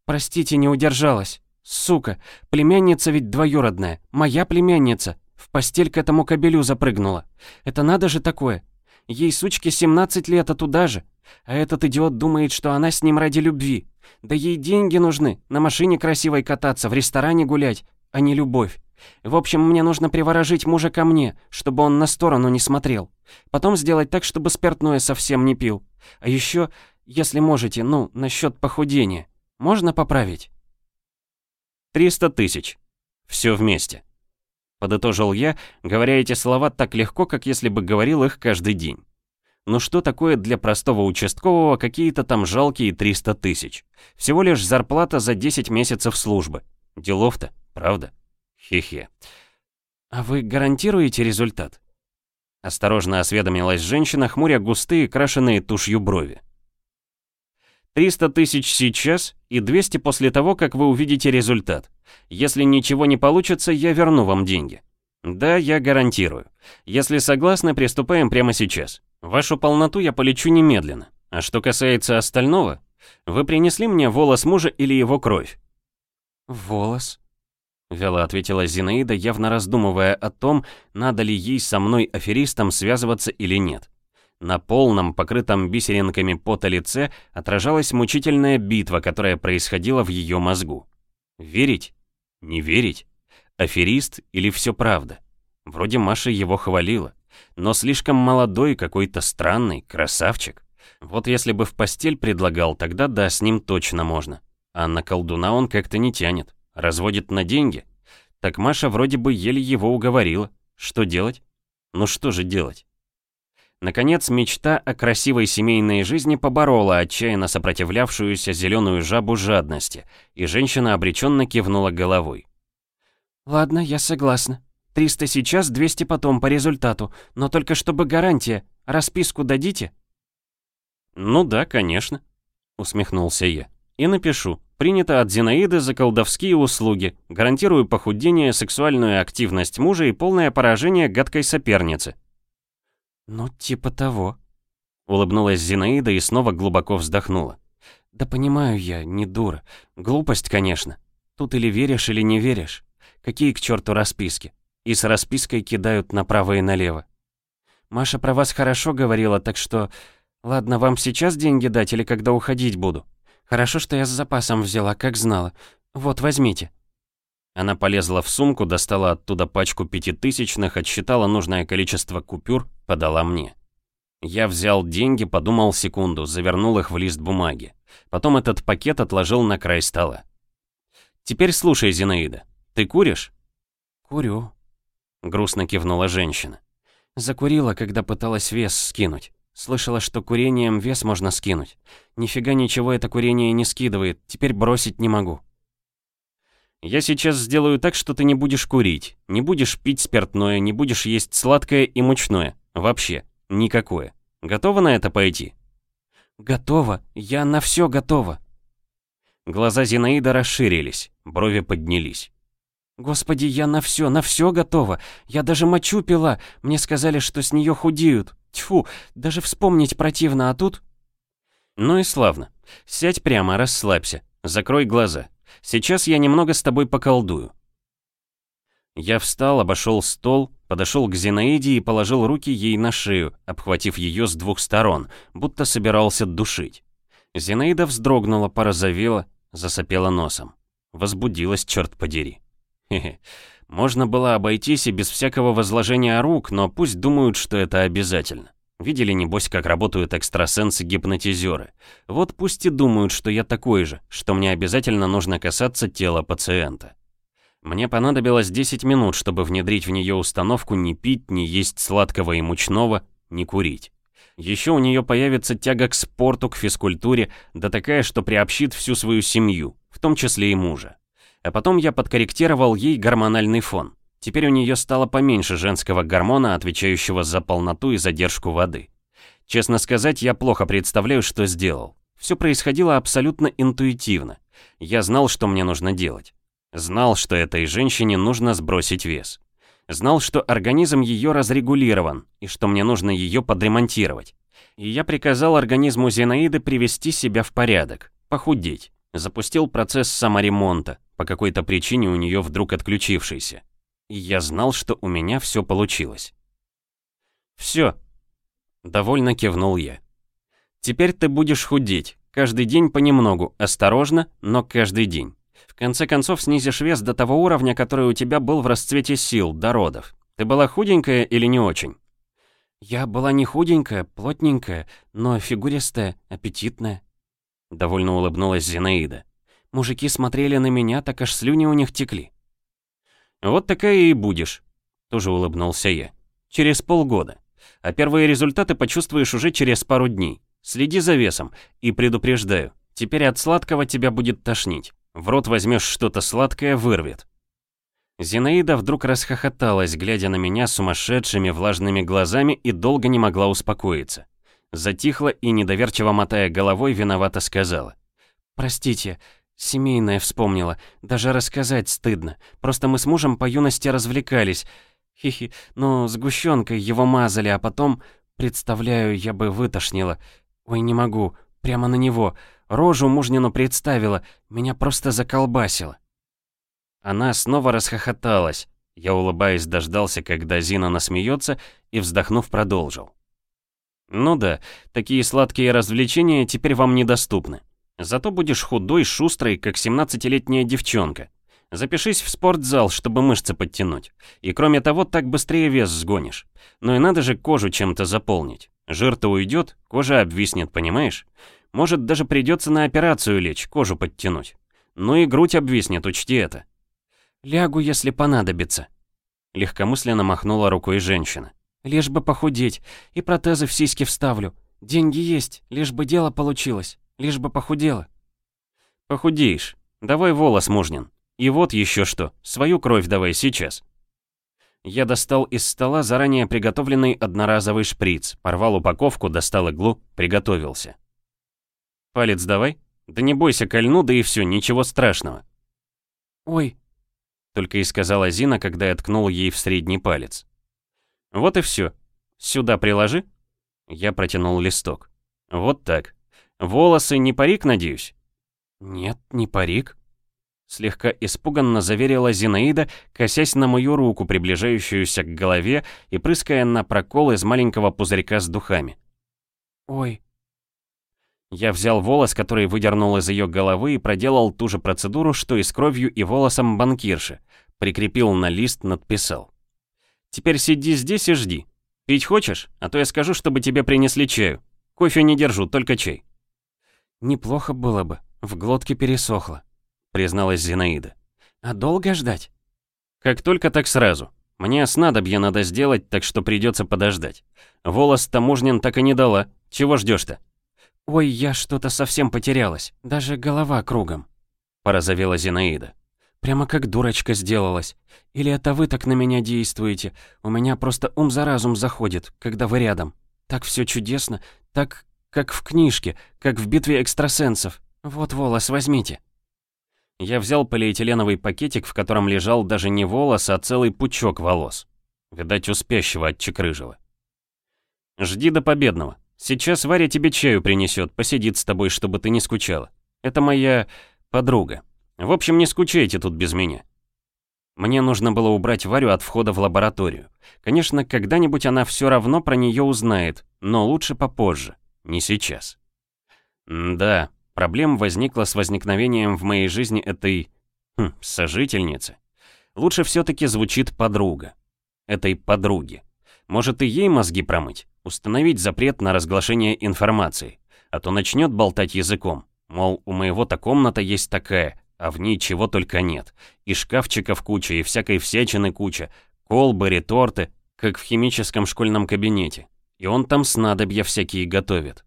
S3: «Простите, не удержалась. Сука, племянница ведь двоюродная, моя племянница. В постель к этому кобелю запрыгнула. Это надо же такое. Ей, сучке, 17 лет, а туда же. А этот идиот думает, что она с ним ради любви. Да ей деньги нужны, на машине красивой кататься, в ресторане гулять, а не любовь. В общем, мне нужно приворожить мужа ко мне, чтобы он на сторону не смотрел. Потом сделать так, чтобы спиртное совсем не пил. А еще, если можете, ну, насчет похудения. Можно поправить?
S1: 300 тысяч. Все вместе. Подытожил я, говоря эти слова так легко, как если бы говорил их каждый день. Ну что такое для простого участкового какие-то там жалкие 300 тысяч? Всего лишь зарплата за 10 месяцев службы. Делов-то, правда? Хе-хе.
S3: «А вы гарантируете результат?»
S1: Осторожно осведомилась женщина, хмуря густые, крашеные тушью брови. 300 тысяч сейчас и 200 после того, как вы увидите результат. Если ничего не получится, я верну вам деньги. Да, я гарантирую. Если согласны, приступаем прямо сейчас. Вашу полноту я полечу немедленно. А что касается остального, вы принесли мне волос мужа или его кровь?
S3: Волос?
S1: Вяло ответила Зинаида, явно раздумывая о том, надо ли ей со мной аферистом связываться или нет. На полном, покрытом бисеринками пота лице отражалась мучительная битва, которая происходила в ее мозгу. Верить? Не верить? Аферист или все правда? Вроде Маша его хвалила, но слишком молодой, какой-то странный, красавчик. Вот если бы в постель предлагал, тогда да, с ним точно можно. А на колдуна он как-то не тянет, разводит на деньги. Так Маша вроде бы еле его уговорила. Что делать? Ну что же делать? Наконец, мечта о красивой семейной жизни поборола отчаянно сопротивлявшуюся зеленую жабу жадности, и женщина обреченно кивнула головой.
S3: «Ладно, я согласна. 300 сейчас, 200 потом по результату, но только чтобы гарантия. Расписку дадите?»
S1: «Ну да, конечно», — усмехнулся я. «И напишу. Принято от Зинаиды за колдовские услуги. Гарантирую похудение, сексуальную активность мужа и полное поражение гадкой соперницы».
S3: «Ну, типа того», —
S1: улыбнулась Зинаида и снова глубоко вздохнула.
S3: «Да понимаю я, не дура. Глупость, конечно. Тут или веришь, или не веришь. Какие к черту расписки? И с распиской кидают направо и налево. Маша про вас хорошо говорила, так что... Ладно, вам сейчас деньги дать или когда уходить буду? Хорошо, что я с запасом взяла, как знала. Вот, возьмите».
S1: Она полезла в сумку, достала оттуда пачку пятитысячных, отсчитала нужное количество купюр, подала мне. Я взял деньги, подумал секунду, завернул их в лист бумаги. Потом этот пакет отложил на край стола. «Теперь слушай, Зинаида, ты куришь?»
S3: «Курю», —
S1: грустно кивнула женщина.
S3: «Закурила, когда пыталась вес скинуть. Слышала, что курением вес можно скинуть. Нифига ничего это курение не скидывает, теперь бросить не могу».
S1: Я сейчас сделаю так, что ты не будешь курить, не будешь пить спиртное, не будешь есть сладкое и мучное. Вообще, никакое. Готова на это пойти?
S3: Готова. Я на все готова.
S1: Глаза Зинаида расширились, брови поднялись.
S3: Господи, я на все, на все готова. Я даже мочу пила. Мне сказали, что с нее худеют. Тьфу, даже вспомнить противно, а тут...
S1: Ну и славно. Сядь прямо, расслабься. Закрой глаза. Сейчас я немного с тобой поколдую». Я встал, обошел стол, подошел к Зинаиде и положил руки ей на шею, обхватив ее с двух сторон, будто собирался душить. Зинаида вздрогнула, порозовела, засопела носом. Возбудилась, черт подери. Хе-хе. Можно было обойтись и без всякого возложения рук, но пусть думают, что это обязательно. Видели, небось, как работают экстрасенсы-гипнотизеры. Вот пусть и думают, что я такой же, что мне обязательно нужно касаться тела пациента. Мне понадобилось 10 минут, чтобы внедрить в нее установку не пить, не есть сладкого и мучного, не курить. Еще у нее появится тяга к спорту, к физкультуре, да такая, что приобщит всю свою семью, в том числе и мужа. А потом я подкорректировал ей гормональный фон. Теперь у нее стало поменьше женского гормона, отвечающего за полноту и задержку воды. Честно сказать, я плохо представляю, что сделал. Все происходило абсолютно интуитивно. Я знал, что мне нужно делать. Знал, что этой женщине нужно сбросить вес. Знал, что организм ее разрегулирован, и что мне нужно ее подремонтировать. И я приказал организму Зинаиды привести себя в порядок, похудеть. Запустил процесс саморемонта, по какой-то причине у нее вдруг отключившийся. Я знал, что у меня все получилось. «Все», — довольно кивнул я. «Теперь ты будешь худеть, каждый день понемногу, осторожно, но каждый день. В конце концов снизишь вес до того уровня, который у тебя был в расцвете сил, до родов. Ты была худенькая или не очень?» «Я была не худенькая, плотненькая, но фигуристая, аппетитная», — довольно улыбнулась Зинаида. «Мужики смотрели на меня, так аж слюни у них текли». «Вот такая и будешь», — тоже улыбнулся я. «Через полгода. А первые результаты почувствуешь уже через пару дней. Следи за весом. И предупреждаю, теперь от сладкого тебя будет тошнить. В рот возьмешь что-то сладкое, вырвет». Зинаида вдруг расхохоталась, глядя на меня сумасшедшими влажными глазами и долго не могла успокоиться. Затихла и, недоверчиво мотая головой, виновато сказала. «Простите, Семейное вспомнила. Даже рассказать стыдно. Просто мы с мужем по юности развлекались. Хи-хи, ну, сгущенкой его мазали, а потом, представляю, я бы вытошнила. Ой, не могу. Прямо на него. Рожу мужнину представила. Меня просто заколбасило. Она снова расхохоталась. Я, улыбаясь, дождался, когда Зина насмеется, и, вздохнув, продолжил. «Ну да, такие сладкие развлечения теперь вам недоступны. Зато будешь худой, шустрой, как 17-летняя девчонка. Запишись в спортзал, чтобы мышцы подтянуть. И кроме того, так быстрее вес сгонишь. Но и надо же кожу чем-то заполнить. Жир-то уйдет, кожа обвиснет, понимаешь? Может, даже придется на операцию лечь, кожу подтянуть. Ну и грудь обвиснет, учти это. Лягу, если понадобится. Легкомысленно махнула рукой женщина. Лишь бы похудеть, и протезы в сиськи вставлю. Деньги есть, лишь бы дело получилось. Лишь бы похудела. Похудеешь. Давай волос, мужнин. И вот еще что. Свою кровь давай сейчас. Я достал из стола заранее приготовленный одноразовый шприц, порвал упаковку, достал иглу, приготовился. Палец давай. Да не бойся, кольну, да и все, ничего страшного. Ой, только и сказала Зина, когда я ткнул ей в средний палец. Вот и все. Сюда приложи. Я протянул листок. Вот так. Волосы не парик, надеюсь?» «Нет, не парик», — слегка испуганно заверила Зинаида, косясь на мою руку, приближающуюся к голове и прыская на прокол из маленького пузырька с духами. «Ой». Я взял волос, который выдернул из ее головы и проделал ту же процедуру, что и с кровью и волосом банкирши. Прикрепил на лист, надписал. «Теперь сиди здесь и жди. Пить хочешь? А то я скажу, чтобы тебе принесли чаю. Кофе не держу, только чай». «Неплохо было бы, в глотке пересохло», — призналась Зинаида. «А долго ждать?» «Как только, так сразу. Мне снадобье надо сделать, так что придется подождать. Волос таможнин так и не дала. Чего ждешь-то?» «Ой, я что-то совсем потерялась. Даже голова кругом», — порозовела Зинаида. «Прямо как дурочка сделалась. Или это вы так на меня действуете? У меня просто ум за разум заходит, когда вы рядом. Так все чудесно, так как в книжке, как в битве экстрасенсов. Вот волос, возьмите. Я взял полиэтиленовый пакетик, в котором лежал даже не волос, а целый пучок волос. Видать, у спящего отчекрыжила. Жди до победного. Сейчас Варя тебе чаю принесет, посидит с тобой, чтобы ты не скучала. Это моя подруга. В общем, не скучайте тут без меня. Мне нужно было убрать Варю от входа в лабораторию. Конечно, когда-нибудь она все равно про нее узнает, но лучше попозже. Не сейчас. Да, проблем возникла с возникновением в моей жизни этой... Хм, сожительницы. Лучше все-таки звучит подруга. Этой подруги. Может и ей мозги промыть? Установить запрет на разглашение информации, а то начнет болтать языком. Мол, у моего-то комната есть такая, а в ней чего только нет. И шкафчиков куча, и всякой всячины куча. Колбы, реторты, как в химическом школьном кабинете. И он там снадобья всякие готовит.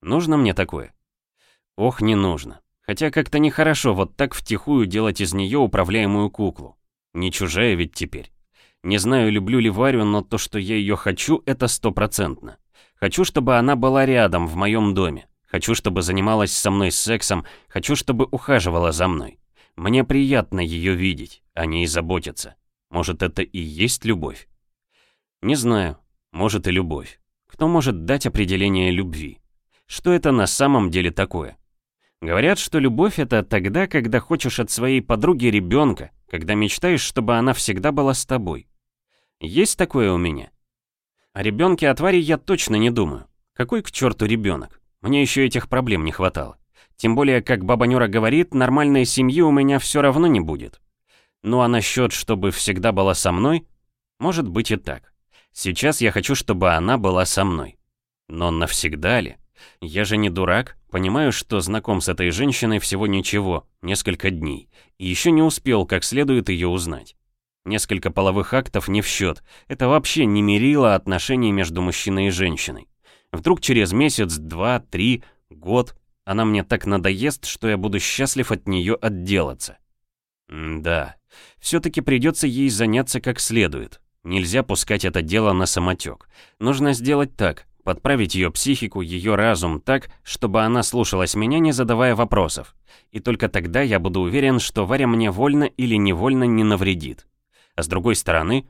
S1: Нужно мне такое? Ох, не нужно. Хотя как-то нехорошо вот так втихую делать из нее управляемую куклу. Не чужая ведь теперь. Не знаю, люблю ли Варю, но то, что я ее хочу, это стопроцентно. Хочу, чтобы она была рядом, в моем доме. Хочу, чтобы занималась со мной сексом. Хочу, чтобы ухаживала за мной. Мне приятно ее видеть, о ней заботиться. Может, это и есть любовь? Не знаю. Может и любовь. Кто может дать определение любви? Что это на самом деле такое? Говорят, что любовь это тогда, когда хочешь от своей подруги ребенка, когда мечтаешь, чтобы она всегда была с тобой. Есть такое у меня? О ребенке от Вари я точно не думаю. Какой к черту ребенок? Мне еще этих проблем не хватало. Тем более, как баба Нюра говорит, нормальной семьи у меня все равно не будет. Ну а насчет, чтобы всегда была со мной, может быть и так. Сейчас я хочу, чтобы она была со мной. Но навсегда ли? Я же не дурак, понимаю, что знаком с этой женщиной всего ничего, несколько дней, и еще не успел как следует ее узнать. Несколько половых актов не в счет, это вообще не мерило отношений между мужчиной и женщиной. Вдруг через месяц, два, три, год она мне так надоест, что я буду счастлив от нее отделаться. М да, все-таки придется ей заняться как следует. Нельзя пускать это дело на самотек. Нужно сделать так, подправить ее психику, ее разум так, чтобы она слушалась меня, не задавая вопросов. И только тогда я буду уверен, что Варя мне вольно или невольно не навредит. А с другой стороны,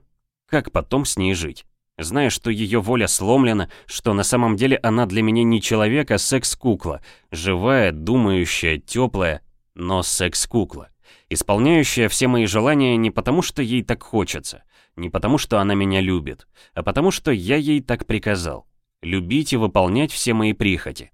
S1: как потом с ней жить? Зная, что ее воля сломлена, что на самом деле она для меня не человек, а секс-кукла. Живая, думающая, теплая, но секс-кукла. Исполняющая все мои желания не потому, что ей так хочется, не потому, что она меня любит, а потому, что я ей так приказал любить и выполнять все мои прихоти.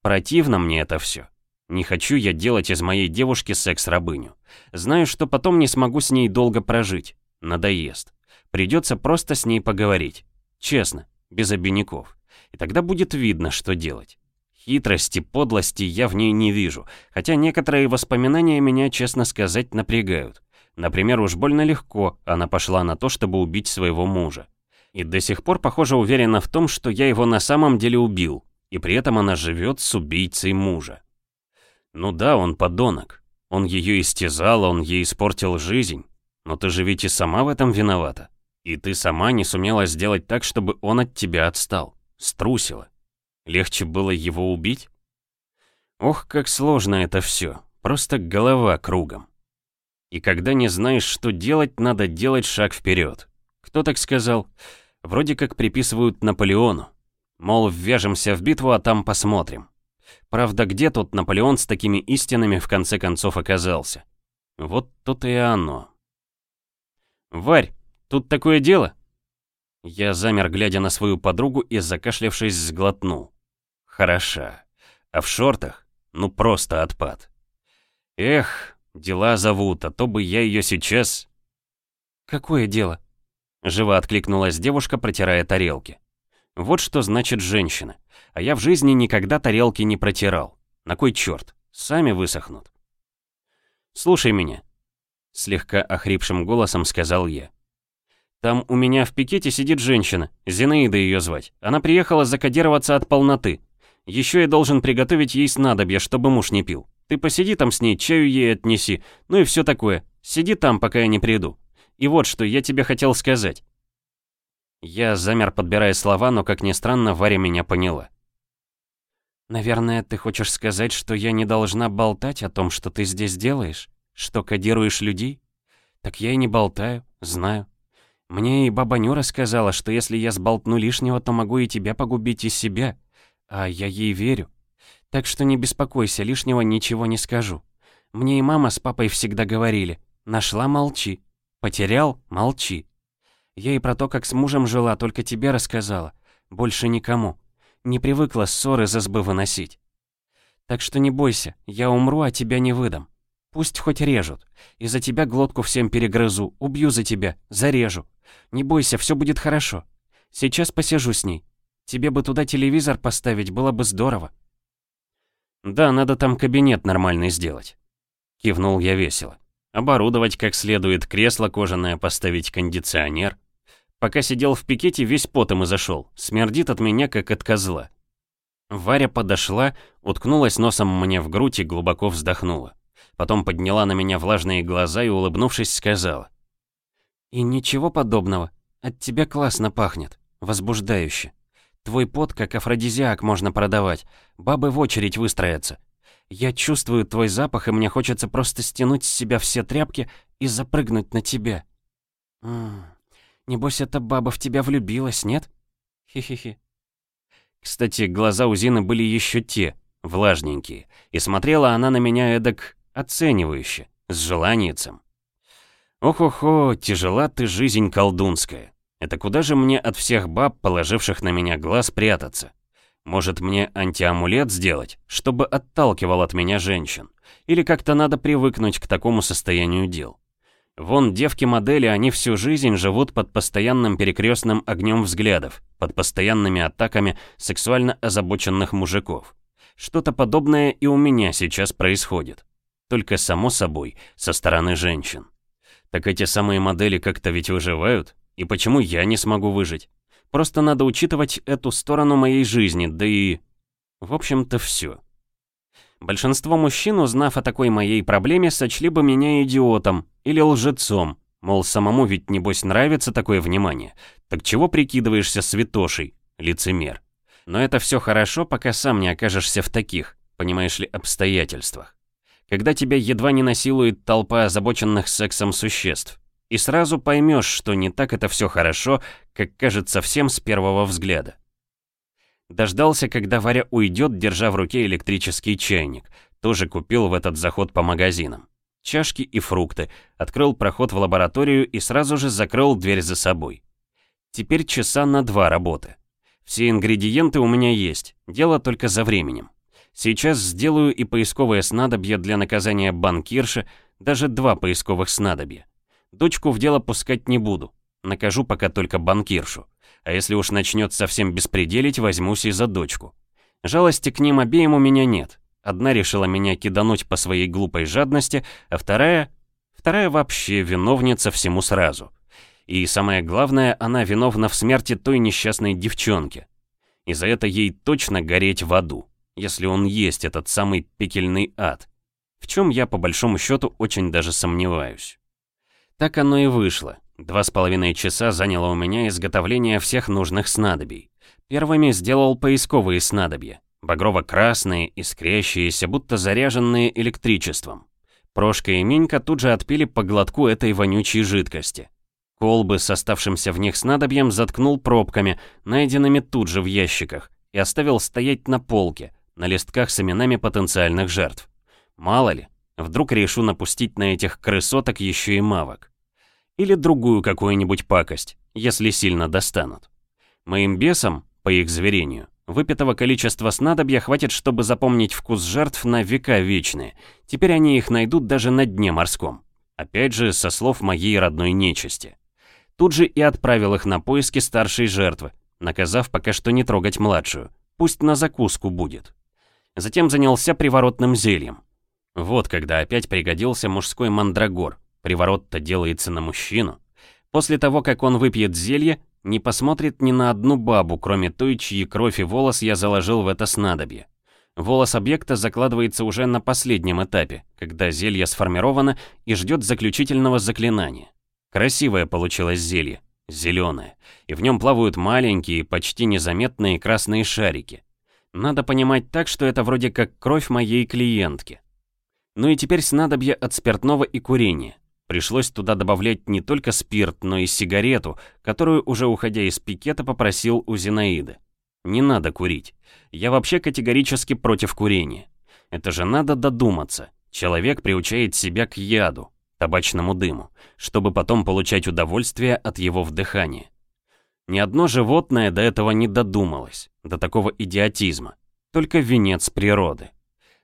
S1: Противно мне это все. Не хочу я делать из моей девушки секс-рабыню. Знаю, что потом не смогу с ней долго прожить. Надоест. Придется просто с ней поговорить. Честно, без обиняков. И тогда будет видно, что делать. Хитрости, подлости я в ней не вижу, хотя некоторые воспоминания меня, честно сказать, напрягают. Например, уж больно легко она пошла на то, чтобы убить своего мужа. И до сих пор, похоже, уверена в том, что я его на самом деле убил, и при этом она живет с убийцей мужа. Ну да, он подонок. Он ее истязал, он ей испортил жизнь. Но ты же ведь и сама в этом виновата. И ты сама не сумела сделать так, чтобы он от тебя отстал. Струсила. Легче было его убить? Ох, как сложно это все. Просто голова кругом. И когда не знаешь, что делать, надо делать шаг вперед. Кто так сказал? Вроде как приписывают Наполеону. Мол, ввяжемся в битву, а там посмотрим. Правда, где тут Наполеон с такими истинами в конце концов оказался? Вот тут и оно. «Варь, тут такое дело?» Я замер, глядя на свою подругу и, закашлявшись, сглотнул. Хороша. А в шортах? Ну просто отпад. Эх, дела зовут, а то бы я ее сейчас...
S3: «Какое дело?» Живо откликнулась девушка, протирая тарелки. Вот что значит женщина. А я в жизни никогда тарелки не протирал. На кой черт? Сами высохнут. Слушай меня. Слегка охрипшим голосом сказал я. Там у меня в пикете сидит женщина, Зинаида ее звать. Она приехала закодироваться от полноты. Еще я должен приготовить ей снадобье, чтобы муж не пил. Ты посиди там с ней, чаю ей отнеси, ну и все такое. Сиди там, пока я не приду. И вот что я тебе хотел сказать. Я замер, подбирая слова, но, как ни странно, Варя меня поняла. «Наверное, ты хочешь сказать, что я не должна болтать о том, что ты здесь делаешь? Что кодируешь людей? Так я и не болтаю, знаю. Мне и баба Нюра сказала, что если я сболтну лишнего, то могу и тебя погубить, и себя. А я ей верю. Так что не беспокойся, лишнего ничего не скажу. Мне и мама с папой всегда говорили, нашла молчи. Потерял? Молчи. Я и про то, как с мужем жила, только тебе рассказала. Больше никому. Не привыкла ссоры за сбы выносить. Так что не бойся, я умру, а тебя не выдам. Пусть хоть режут. И за тебя глотку всем перегрызу, убью за тебя, зарежу. Не бойся, все будет хорошо. Сейчас посижу с ней. Тебе бы туда телевизор поставить, было бы здорово».
S1: «Да, надо там кабинет нормальный сделать», — кивнул я весело. «Оборудовать как следует, кресло кожаное поставить, кондиционер». Пока сидел в пикете, весь потом и зашел. Смердит от меня, как от козла. Варя подошла, уткнулась носом мне в грудь и глубоко вздохнула. Потом подняла на меня влажные глаза и, улыбнувшись, сказала.
S3: «И ничего подобного. От тебя классно пахнет. Возбуждающе. Твой пот как афродизиак можно продавать. Бабы в очередь выстроятся. Я чувствую твой запах, и мне хочется просто стянуть с себя все тряпки и запрыгнуть на тебя. М -м, небось, эта баба в тебя влюбилась, нет? Хи-хи-хи.
S1: Кстати, глаза у Зины были еще те, влажненькие, и смотрела она на меня эдак оценивающе, с желанием. Ох-охо, тяжела ты жизнь колдунская. Это куда же мне от всех баб, положивших на меня глаз, прятаться? Может мне антиамулет сделать, чтобы отталкивал от меня женщин? Или как-то надо привыкнуть к такому состоянию дел? Вон девки-модели, они всю жизнь живут под постоянным перекрестным огнем взглядов, под постоянными атаками сексуально озабоченных мужиков. Что-то подобное и у меня сейчас происходит. Только само собой, со стороны женщин. Так эти самые модели как-то ведь выживают? И почему я не смогу выжить? Просто надо учитывать эту сторону моей жизни, да и... В общем-то, все. Большинство мужчин, узнав о такой моей проблеме, сочли бы меня идиотом или лжецом. Мол, самому ведь небось нравится такое внимание. Так чего прикидываешься святошей, лицемер? Но это все хорошо, пока сам не окажешься в таких, понимаешь ли, обстоятельствах. Когда тебя едва не насилует толпа озабоченных сексом существ. И сразу поймешь, что не так это все хорошо, как кажется всем с первого взгляда. Дождался, когда Варя уйдет, держа в руке электрический чайник. Тоже купил в этот заход по магазинам. Чашки и фрукты. Открыл проход в лабораторию и сразу же закрыл дверь за собой. Теперь часа на два работы. Все ингредиенты у меня есть, дело только за временем. Сейчас сделаю и поисковое снадобье для наказания банкирши, даже два поисковых снадобья. Дочку в дело пускать не буду. Накажу пока только банкиршу. А если уж начнет совсем беспределить, возьмусь и за дочку. Жалости к ним обеим у меня нет. Одна решила меня кидануть по своей глупой жадности, а вторая... Вторая вообще виновница всему сразу. И самое главное, она виновна в смерти той несчастной девчонки. И за это ей точно гореть в аду, если он есть этот самый пекельный ад. В чем я, по большому счету, очень даже сомневаюсь. Так оно и вышло. Два с половиной часа заняло у меня изготовление всех нужных снадобий. Первыми сделал поисковые снадобья. Багрово-красные, искрящиеся, будто заряженные электричеством. Прошка и Минька тут же отпили по глотку этой вонючей жидкости. Колбы с оставшимся в них снадобьем заткнул пробками, найденными тут же в ящиках, и оставил стоять на полке, на листках с именами потенциальных жертв. Мало ли, вдруг решу напустить на этих крысоток еще и мавок. Или другую какую-нибудь пакость, если сильно достанут. Моим бесам, по их зверению, выпитого количества снадобья хватит, чтобы запомнить вкус жертв на века вечные. Теперь они их найдут даже на дне морском. Опять же, со слов моей родной нечисти. Тут же и отправил их на поиски старшей жертвы, наказав пока что не трогать младшую. Пусть на закуску будет. Затем занялся приворотным зельем. Вот когда опять пригодился мужской мандрагор, Приворот-то делается на мужчину. После того, как он выпьет зелье, не посмотрит ни на одну бабу, кроме той, чьи кровь и волос я заложил в это снадобье. Волос объекта закладывается уже на последнем этапе, когда зелье сформировано и ждет заключительного заклинания. Красивое получилось зелье, зеленое, и в нем плавают маленькие, почти незаметные красные шарики. Надо понимать так, что это вроде как кровь моей клиентки. Ну и теперь снадобье от спиртного и курения. Пришлось туда добавлять не только спирт, но и сигарету, которую уже уходя из пикета попросил у Зинаиды. Не надо курить. Я вообще категорически против курения. Это же надо додуматься. Человек приучает себя к яду, табачному дыму, чтобы потом получать удовольствие от его вдыхания. Ни одно животное до этого не додумалось, до такого идиотизма. Только венец природы.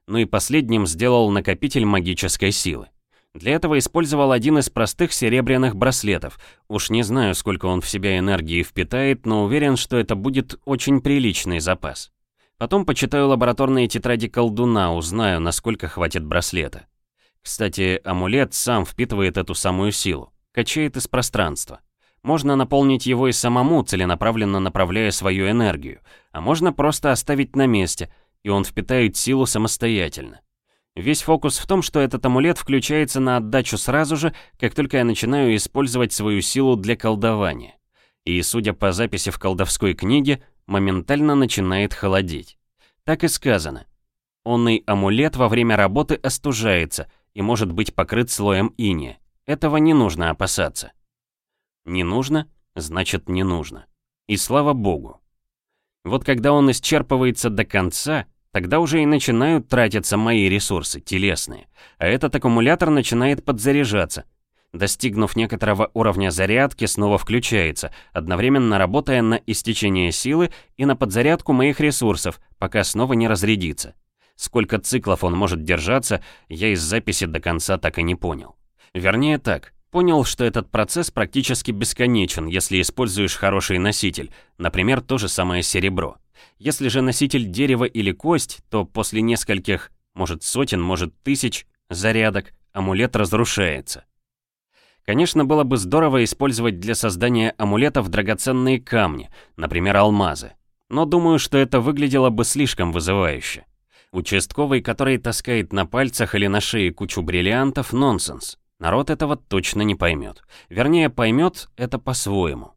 S1: Ну и последним сделал накопитель магической силы. Для этого использовал один из простых серебряных браслетов. Уж не знаю, сколько он в себя энергии впитает, но уверен, что это будет очень приличный запас. Потом почитаю лабораторные тетради колдуна, узнаю, насколько хватит браслета. Кстати, амулет сам впитывает эту самую силу, качает из пространства. Можно наполнить его и самому, целенаправленно направляя свою энергию, а можно просто оставить на месте, и он впитает силу самостоятельно. Весь фокус в том, что этот амулет включается на отдачу сразу же, как только я начинаю использовать свою силу для колдования. И, судя по записи в колдовской книге, моментально начинает холодеть. Так и сказано. Онный амулет во время работы остужается и может быть покрыт слоем иния. Этого не нужно опасаться. Не нужно, значит не нужно. И слава богу. Вот когда он исчерпывается до конца, Тогда уже и начинают тратиться мои ресурсы, телесные, а этот аккумулятор начинает подзаряжаться. Достигнув некоторого уровня зарядки, снова включается, одновременно работая на истечение силы и на подзарядку моих ресурсов, пока снова не разрядится. Сколько циклов он может держаться, я из записи до конца так и не понял. Вернее так, понял, что этот процесс практически бесконечен, если используешь хороший носитель, например, то же самое серебро. Если же носитель дерева или кость, то после нескольких, может сотен, может тысяч зарядок, амулет разрушается. Конечно, было бы здорово использовать для создания амулетов драгоценные камни, например, алмазы. Но думаю, что это выглядело бы слишком вызывающе. Участковый, который таскает на пальцах или на шее кучу бриллиантов, нонсенс. Народ этого точно не поймет. Вернее, поймет это по-своему.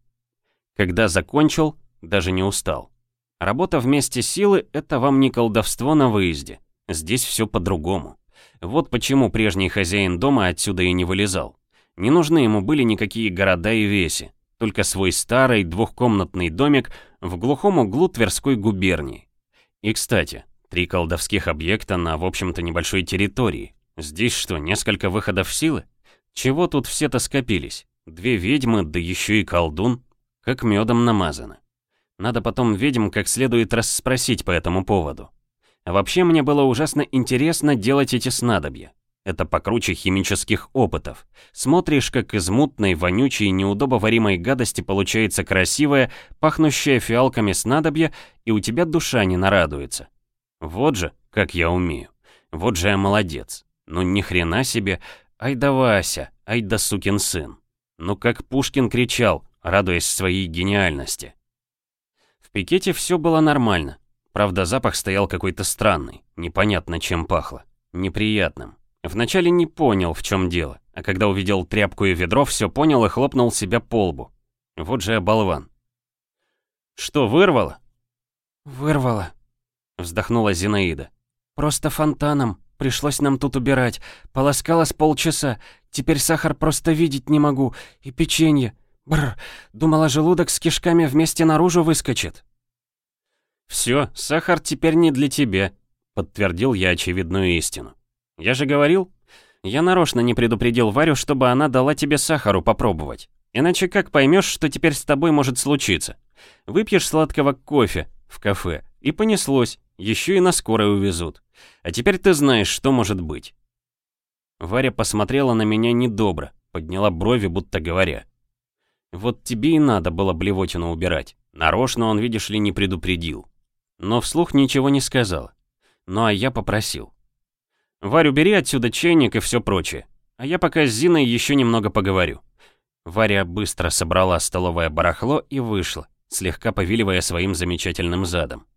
S1: Когда закончил, даже не устал. Работа вместе силы — это вам не колдовство на выезде. Здесь все по-другому. Вот почему прежний хозяин дома отсюда и не вылезал. Не нужны ему были никакие города и веси, только свой старый двухкомнатный домик в глухом углу Тверской губернии. И, кстати, три колдовских объекта на, в общем-то, небольшой территории. Здесь что, несколько выходов силы? Чего тут все-то скопились? Две ведьмы, да еще и колдун. Как медом намазано. Надо потом ведьм как следует расспросить по этому поводу. А вообще мне было ужасно интересно делать эти снадобья. Это покруче химических опытов. Смотришь, как из мутной, вонючей, неудобоваримой гадости получается красивое, пахнущее фиалками снадобье, и у тебя душа не нарадуется. Вот же, как я умею. Вот же я молодец. Ну ни хрена себе. Ай да Вася, ай да сукин сын. Ну как Пушкин кричал, радуясь своей гениальности. В пикете все было нормально. Правда, запах стоял какой-то странный, непонятно чем пахло. Неприятным. Вначале не понял, в чем дело, а когда увидел тряпку и ведро, все понял и хлопнул себя по лбу. Вот же я болван. «Что, вырвало?»
S3: «Вырвало», — вздохнула Зинаида. «Просто фонтаном. Пришлось нам тут убирать. Полоскала с полчаса. Теперь сахар просто видеть не могу. И печенье. Бррр, думала, желудок с кишками вместе наружу выскочит.
S1: «Все, сахар теперь не для тебя», — подтвердил я очевидную истину. «Я же говорил, я нарочно не предупредил Варю, чтобы она дала тебе сахару попробовать. Иначе как поймешь, что теперь с тобой может случиться? Выпьешь сладкого кофе в кафе, и понеслось, еще и на скорой увезут. А теперь ты знаешь, что может быть». Варя посмотрела на меня недобро, подняла брови, будто говоря. Вот тебе и надо было блевотину убирать. Нарочно он, видишь ли, не предупредил. Но вслух ничего не сказал. Ну а я попросил. «Варю, бери отсюда чайник и все прочее. А я пока с Зиной еще немного поговорю». Варя быстро собрала столовое барахло и вышла, слегка повиливая своим замечательным задом.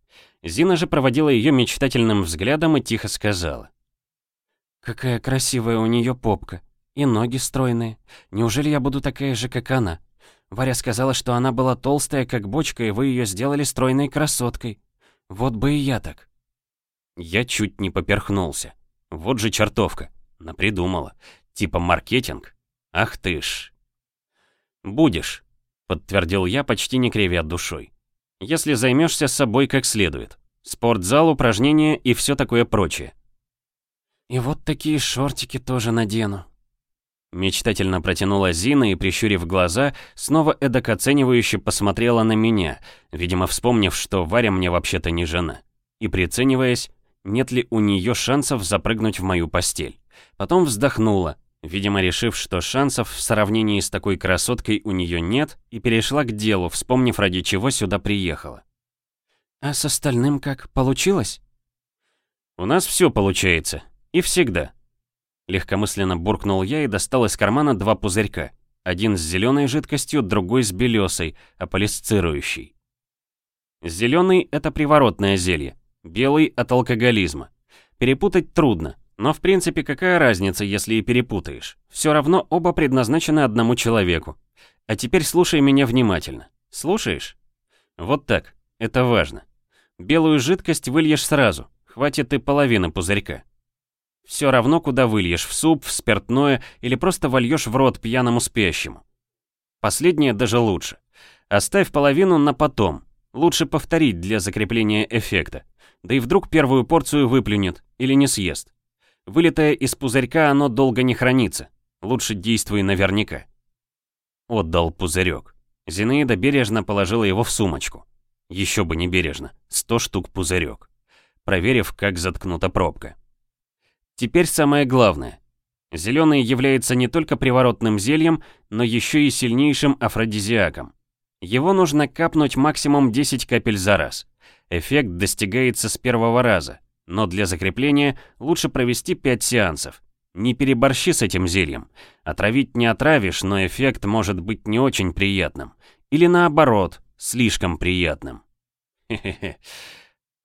S1: Зина же проводила ее мечтательным взглядом и тихо сказала.
S3: «Какая красивая у нее попка. И ноги стройные. Неужели я буду такая же, как она?» Варя сказала, что она была толстая, как бочка, и вы ее сделали стройной красоткой. Вот бы и я так.
S1: Я чуть не поперхнулся. Вот же чертовка. Напридумала. Типа маркетинг. Ах ты ж. Будешь, подтвердил я, почти не кривя душой. Если займешься собой как следует. Спортзал, упражнения и все такое прочее.
S3: И вот такие шортики тоже надену,
S1: Мечтательно протянула Зина и, прищурив глаза, снова эдак оценивающе посмотрела на меня, видимо, вспомнив, что Варя мне вообще-то не жена, и прицениваясь, нет ли у нее шансов запрыгнуть в мою постель. Потом вздохнула, видимо решив, что шансов в сравнении с такой красоткой у нее нет, и перешла к делу, вспомнив, ради чего сюда приехала.
S3: «А с остальным как, получилось?»
S1: «У нас все получается. И всегда». Легкомысленно буркнул я и достал из кармана два пузырька. Один с зеленой жидкостью, другой с белесой, аполисцирующей. Зеленый — это приворотное зелье, белый — от алкоголизма. Перепутать трудно, но в принципе какая разница, если и перепутаешь? Все равно оба предназначены одному человеку. А теперь слушай меня внимательно. Слушаешь? Вот так, это важно. Белую жидкость выльешь сразу, хватит и половины пузырька. Все равно, куда выльешь, в суп, в спиртное или просто вольешь в рот пьяному спящему. Последнее даже лучше. Оставь половину на потом. Лучше повторить для закрепления эффекта. Да и вдруг первую порцию выплюнет или не съест. Вылетая из пузырька, оно долго не хранится. Лучше действуй наверняка. Отдал пузырек. Зинаида бережно положила его в сумочку. Еще бы не бережно. Сто штук пузырек. Проверив, как заткнута пробка. Теперь самое главное. Зеленый является не только приворотным зельем, но еще и сильнейшим афродизиаком. Его нужно капнуть максимум 10 капель за раз. Эффект достигается с первого раза, но для закрепления лучше провести 5 сеансов. Не переборщи с этим зельем. Отравить не отравишь, но эффект может быть не очень приятным. Или наоборот, слишком приятным. <laughs> Хе-хе-хе.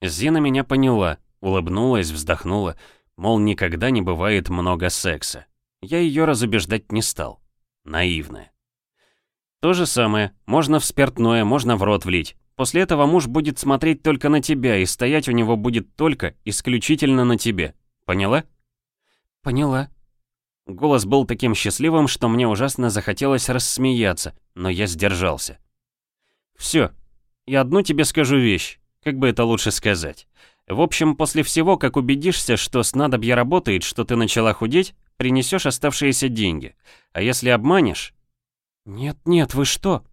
S1: Зина меня поняла, улыбнулась, вздохнула, мол, никогда не бывает много секса. Я ее разубеждать не стал. Наивная. То же самое, можно в спиртное, можно в рот влить. После этого муж будет смотреть только на тебя, и стоять у него будет только, исключительно на тебе. Поняла?
S3: Поняла.
S1: Голос был таким счастливым, что мне ужасно захотелось рассмеяться, но я сдержался. Все. И одну тебе скажу вещь, как бы это лучше сказать. В общем, после всего, как убедишься, что снадобье работает, что ты начала худеть, принесешь оставшиеся деньги. А если обманешь...
S3: Нет-нет, вы что?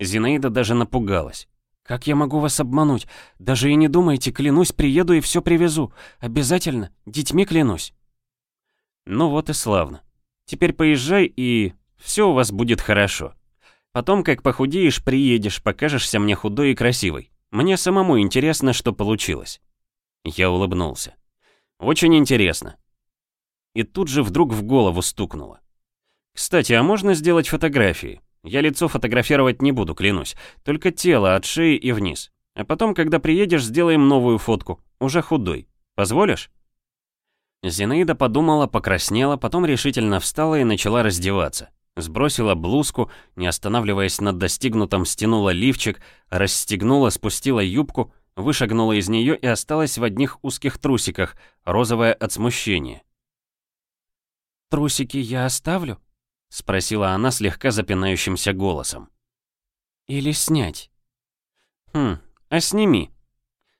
S1: Зинаида даже напугалась.
S3: «Как я могу вас обмануть? Даже и не думайте, клянусь, приеду и все привезу. Обязательно, детьми клянусь».
S1: «Ну вот и славно. Теперь поезжай, и все у вас будет хорошо. Потом, как похудеешь, приедешь, покажешься мне худой и красивой. Мне самому интересно, что получилось». Я улыбнулся. «Очень интересно». И тут же вдруг в голову стукнуло. «Кстати, а можно сделать фотографии? Я лицо фотографировать не буду, клянусь. Только тело от шеи и вниз. А потом, когда приедешь, сделаем новую фотку. Уже худой. Позволишь?» Зинаида подумала, покраснела, потом решительно встала и начала раздеваться. Сбросила блузку, не останавливаясь над достигнутым, стянула лифчик, расстегнула, спустила юбку, вышагнула из нее и осталась в одних узких трусиках, розовая от смущения.
S3: «Трусики я оставлю?» — спросила она слегка запинающимся голосом. «Или снять?»
S1: «Хм, а сними».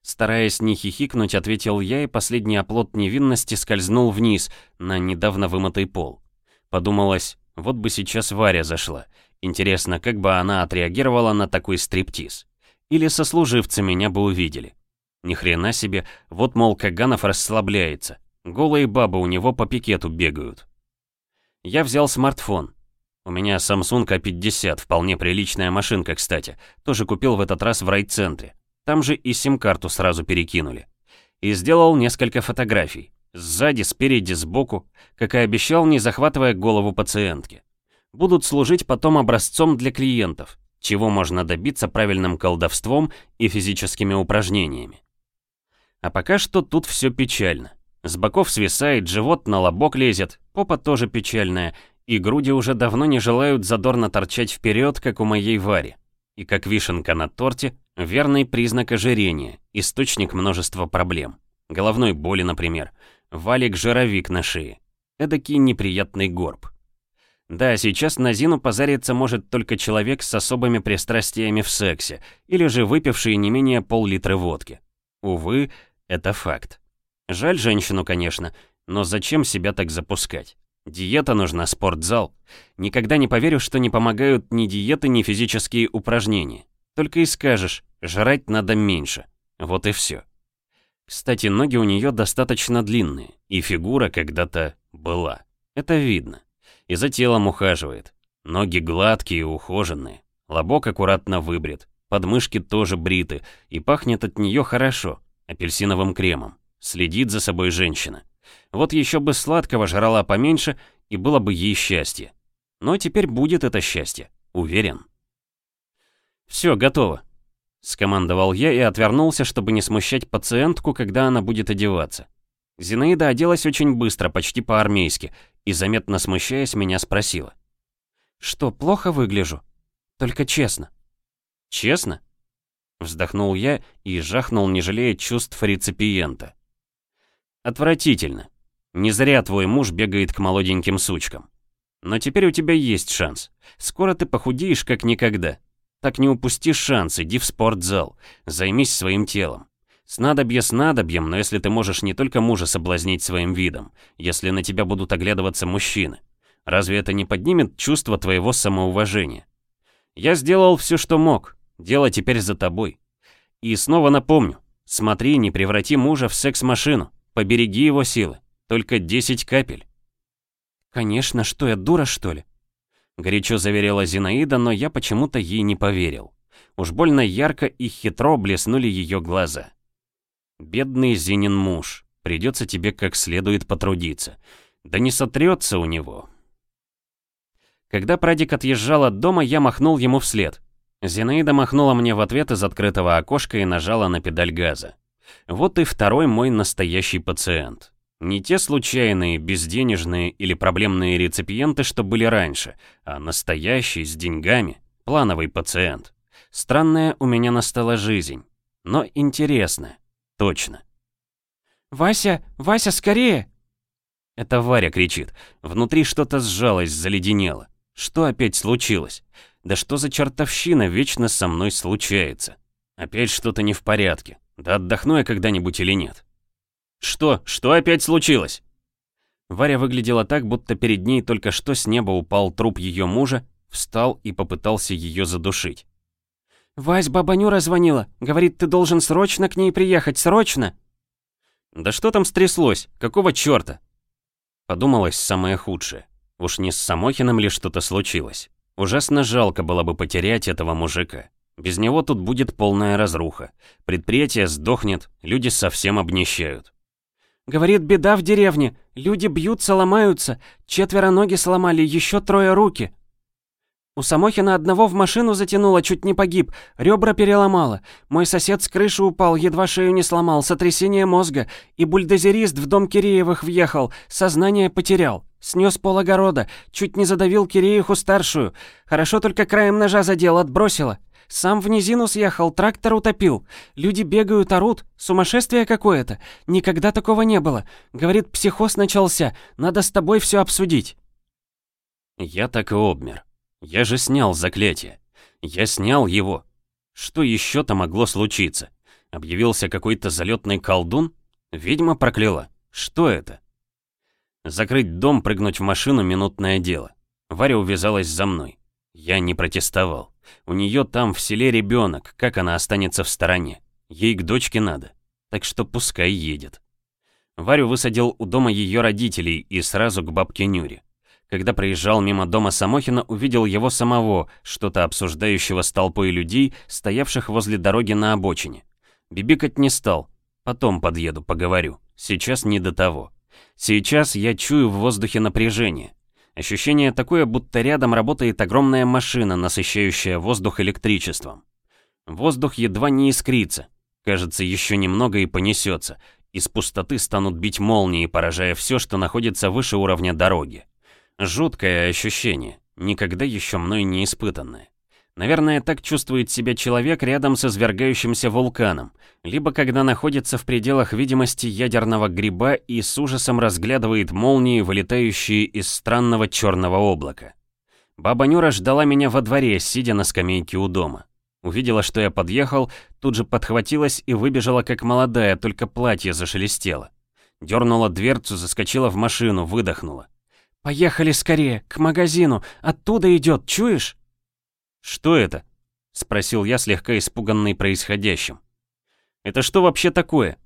S1: Стараясь не хихикнуть, ответил я, и последний оплот невинности скользнул вниз, на недавно вымытый пол. Подумалось, вот бы сейчас Варя зашла. Интересно, как бы она отреагировала на такой стриптиз? Или сослуживцы меня бы увидели? Ни хрена себе, вот мол Каганов расслабляется. Голые бабы у него по пикету бегают. Я взял смартфон. У меня Samsung A50, вполне приличная машинка, кстати. Тоже купил в этот раз в райцентре. Там же и сим-карту сразу перекинули. И сделал несколько фотографий. Сзади, спереди, сбоку, как и обещал, не захватывая голову пациентки. Будут служить потом образцом для клиентов, чего можно добиться правильным колдовством и физическими упражнениями. А пока что тут все печально. С боков свисает, живот на лобок лезет, попа тоже печальная, и груди уже давно не желают задорно торчать вперед, как у моей Вари. И как вишенка на торте, верный признак ожирения, источник множества проблем. Головной боли, например, валик-жировик на шее. Эдакий неприятный горб. Да, сейчас на Зину позариться может только человек с особыми пристрастиями в сексе, или же выпивший не менее пол-литра водки. Увы, это факт. Жаль женщину, конечно, но зачем себя так запускать? Диета нужна, спортзал. Никогда не поверю, что не помогают ни диеты, ни физические упражнения. Только и скажешь, жрать надо меньше. Вот и все. Кстати, ноги у нее достаточно длинные, и фигура когда-то была. Это видно. И за телом ухаживает. Ноги гладкие и ухоженные. Лобок аккуратно выбрит. Подмышки тоже бриты. И пахнет от нее хорошо. Апельсиновым кремом. Следит за собой женщина. Вот еще бы сладкого жрала поменьше, и было бы ей счастье. Но теперь будет это счастье. Уверен. Все, готово. Скомандовал я и отвернулся, чтобы не смущать пациентку, когда она будет одеваться. Зинаида оделась очень быстро, почти по-армейски, и, заметно смущаясь, меня спросила. «Что, плохо выгляжу? Только честно». «Честно?» Вздохнул я и жахнул, не жалея чувств реципиента. «Отвратительно. Не зря твой муж бегает к молоденьким сучкам. Но теперь у тебя есть шанс. Скоро ты похудеешь как никогда. Так не упусти шанс, иди в спортзал, займись своим телом. Снадобье снадобьем, но если ты можешь не только мужа соблазнить своим видом, если на тебя будут оглядываться мужчины, разве это не поднимет чувство твоего самоуважения? Я сделал все, что мог, дело теперь за тобой. И снова напомню, смотри, не преврати мужа в секс-машину, побереги его силы, только 10 капель. Конечно, что я, дура что ли? Горячо заверила Зинаида, но я почему-то ей не поверил. Уж больно ярко и хитро блеснули ее глаза. «Бедный Зинин муж, придется тебе как следует потрудиться. Да не сотрется у него». Когда прадик отъезжал от дома, я махнул ему вслед. Зинаида махнула мне в ответ из открытого окошка и нажала на педаль газа. Вот и второй мой настоящий пациент. Не те случайные, безденежные или проблемные реципиенты, что были раньше, а настоящий, с деньгами, плановый пациент. Странная у меня настала жизнь, но интересная, точно.
S3: «Вася, Вася, скорее!»
S1: Это Варя кричит. Внутри что-то сжалось, заледенело. Что опять случилось? Да что за чертовщина вечно со мной случается? Опять что-то не в порядке. Да отдохну я когда-нибудь или нет? «Что? Что опять случилось?» Варя выглядела так, будто перед ней только что с неба упал труп ее мужа, встал и попытался ее задушить.
S3: «Вась, баба Нюра звонила. Говорит, ты должен срочно к ней приехать, срочно!»
S1: «Да что там стряслось? Какого чёрта?» Подумалось самое худшее. Уж не с Самохиным ли что-то случилось? Ужасно жалко было бы потерять этого мужика. Без него тут будет полная разруха. Предприятие сдохнет, люди совсем обнищают.
S3: Говорит, беда в деревне. Люди бьются, ломаются. Четверо ноги сломали, еще трое руки. У Самохина одного в машину затянуло, чуть не погиб. Ребра переломало. Мой сосед с крыши упал, едва шею не сломал, сотрясение мозга. И бульдозерист в дом Киреевых въехал, сознание потерял. Снес пол огорода, чуть не задавил Киреиху старшую. Хорошо только краем ножа задел, отбросило. Сам в низину съехал, трактор утопил. Люди бегают, орут. Сумасшествие какое-то. Никогда такого не было. Говорит, психоз начался. Надо с тобой все обсудить.
S1: Я так и обмер. Я же снял заклятие. Я снял его. Что еще-то могло случиться? Объявился какой-то залетный колдун? Ведьма прокляла. Что это? Закрыть дом, прыгнуть в машину — минутное дело. Варя увязалась за мной. Я не протестовал. У нее там в селе ребенок, как она останется в стороне? Ей к дочке надо. Так что пускай едет. Варю высадил у дома ее родителей и сразу к бабке Нюре. Когда проезжал мимо дома Самохина, увидел его самого, что-то обсуждающего с толпой людей, стоявших возле дороги на обочине. Бибикать не стал. Потом подъеду, поговорю. Сейчас не до того. Сейчас я чую в воздухе напряжение. Ощущение такое, будто рядом работает огромная машина, насыщающая воздух электричеством. Воздух едва не искрится. Кажется, еще немного и понесется. Из пустоты станут бить молнии, поражая все, что находится выше уровня дороги. Жуткое ощущение, никогда еще мной не испытанное. Наверное, так чувствует себя человек рядом с извергающимся вулканом, либо когда находится в пределах видимости ядерного гриба и с ужасом разглядывает молнии, вылетающие из странного черного облака. Баба Нюра ждала меня во дворе, сидя на скамейке у дома. Увидела, что я подъехал, тут же подхватилась и выбежала как молодая, только платье зашелестело. Дернула дверцу, заскочила в машину, выдохнула.
S3: «Поехали скорее, к магазину, оттуда идет, чуешь?»
S1: «Что это?» — спросил я, слегка испуганный происходящим. «Это что вообще такое?»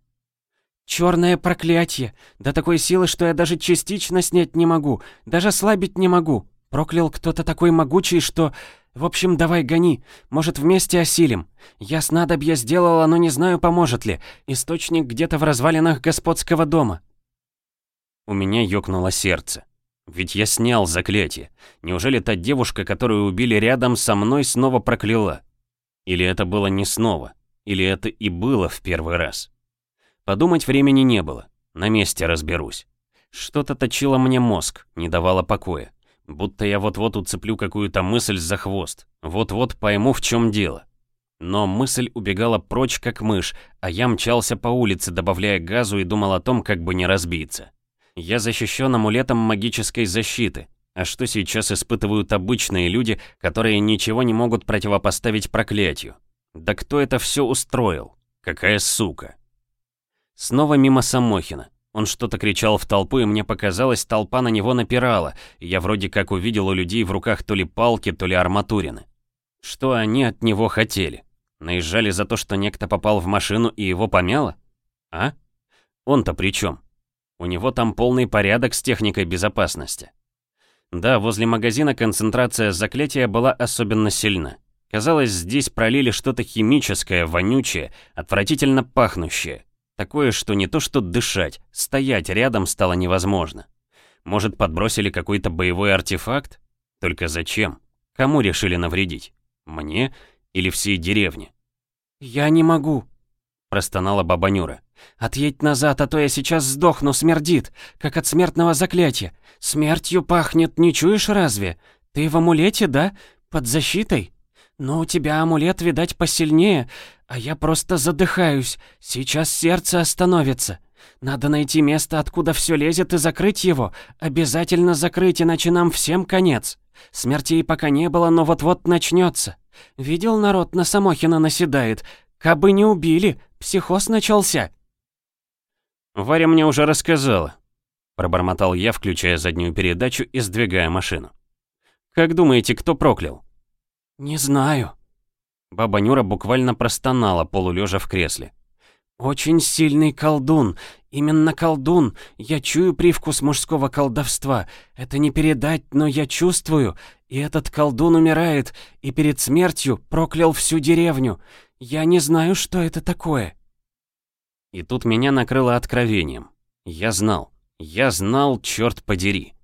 S3: Черное проклятие! До такой силы, что я даже частично снять не могу, даже слабить не могу. Проклял кто-то такой могучий, что... В общем, давай гони. Может, вместе осилим. Я снадобье сделала, но не знаю, поможет ли. Источник где-то в развалинах господского дома.
S1: У меня ёкнуло сердце. Ведь я снял заклятие. Неужели та девушка, которую убили рядом со мной, снова прокляла? Или это было не снова? Или это и было в первый раз? Подумать времени не было. На месте разберусь. Что-то точило мне мозг, не давало покоя. Будто я вот-вот уцеплю какую-то мысль за хвост. Вот-вот пойму, в чем дело. Но мысль убегала прочь, как мышь, а я мчался по улице, добавляя газу и думал о том, как бы не разбиться. Я защищен амулетом магической защиты. А что сейчас испытывают обычные люди, которые ничего не могут противопоставить проклятию? Да кто это все устроил? Какая сука? Снова мимо Самохина. Он что-то кричал в толпу, и мне показалось, толпа на него напирала, и я вроде как увидел у людей в руках то ли палки, то ли арматурины. Что они от него хотели? Наезжали за то, что некто попал в машину и его помяло? А? Он-то при чем? У него там полный порядок с техникой безопасности. Да, возле магазина концентрация заклятия была особенно сильна. Казалось, здесь пролили что-то химическое, вонючее, отвратительно пахнущее. Такое, что не то что дышать, стоять рядом стало невозможно. Может, подбросили какой-то боевой артефакт? Только зачем? Кому решили навредить? Мне или всей деревне?
S3: «Я не могу», — простонала баба Нюра. «Отъедь назад, а то я сейчас сдохну, смердит, как от смертного заклятия. Смертью пахнет, не чуешь разве? Ты в амулете, да? Под защитой? Но у тебя амулет, видать, посильнее, а я просто задыхаюсь. Сейчас сердце остановится. Надо найти место, откуда все лезет, и закрыть его. Обязательно закрыть, иначе нам всем конец. Смертей пока не было, но вот-вот начнется. Видел народ на Самохина наседает. Кабы не убили, психоз начался.
S1: «Варя мне уже рассказала», — пробормотал я, включая заднюю передачу и сдвигая машину. «Как думаете, кто проклял?»
S3: «Не знаю».
S1: Баба Нюра буквально простонала, полулежа в кресле.
S3: «Очень сильный колдун. Именно колдун. Я чую привкус мужского колдовства. Это не передать, но я чувствую. И этот колдун умирает, и перед смертью проклял всю деревню. Я не знаю, что это такое».
S1: И тут меня накрыло откровением. Я знал. Я знал, черт подери.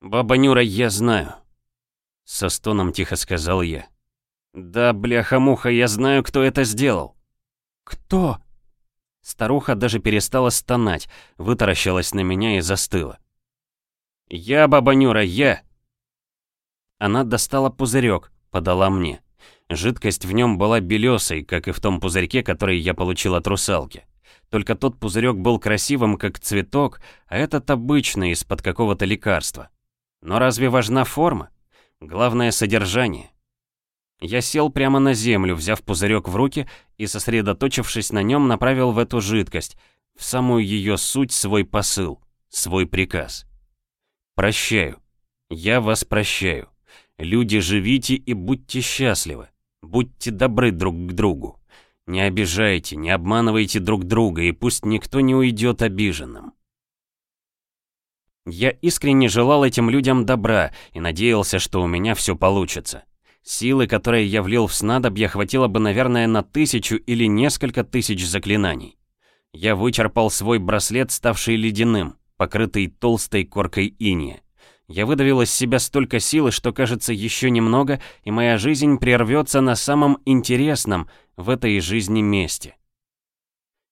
S1: «Баба Нюра, я знаю», — со стоном тихо сказал я. «Да, бляха-муха, я знаю, кто это сделал».
S3: «Кто?»
S1: Старуха даже перестала стонать, вытаращилась на меня и застыла. «Я, баба Нюра, я!» Она достала пузырек, подала мне. Жидкость в нем была белесой, как и в том пузырьке, который я получил от русалки. Только тот пузырек был красивым, как цветок, а этот обычный, из-под какого-то лекарства. Но разве важна форма? Главное содержание. Я сел прямо на землю, взяв пузырек в руки и, сосредоточившись на нем, направил в эту жидкость, в самую ее суть свой посыл, свой приказ. Прощаю. Я вас прощаю. Люди, живите и будьте счастливы. Будьте добры друг к другу. Не обижайте, не обманывайте друг друга, и пусть никто не уйдет обиженным. Я искренне желал этим людям добра и надеялся, что у меня все получится. Силы, которые я влил в снадобье, хватило бы, наверное, на тысячу или несколько тысяч заклинаний. Я вычерпал свой браслет, ставший ледяным, покрытый толстой коркой иния. Я выдавил из себя столько силы, что кажется еще немного, и моя жизнь прервется на самом интересном в этой жизни месте.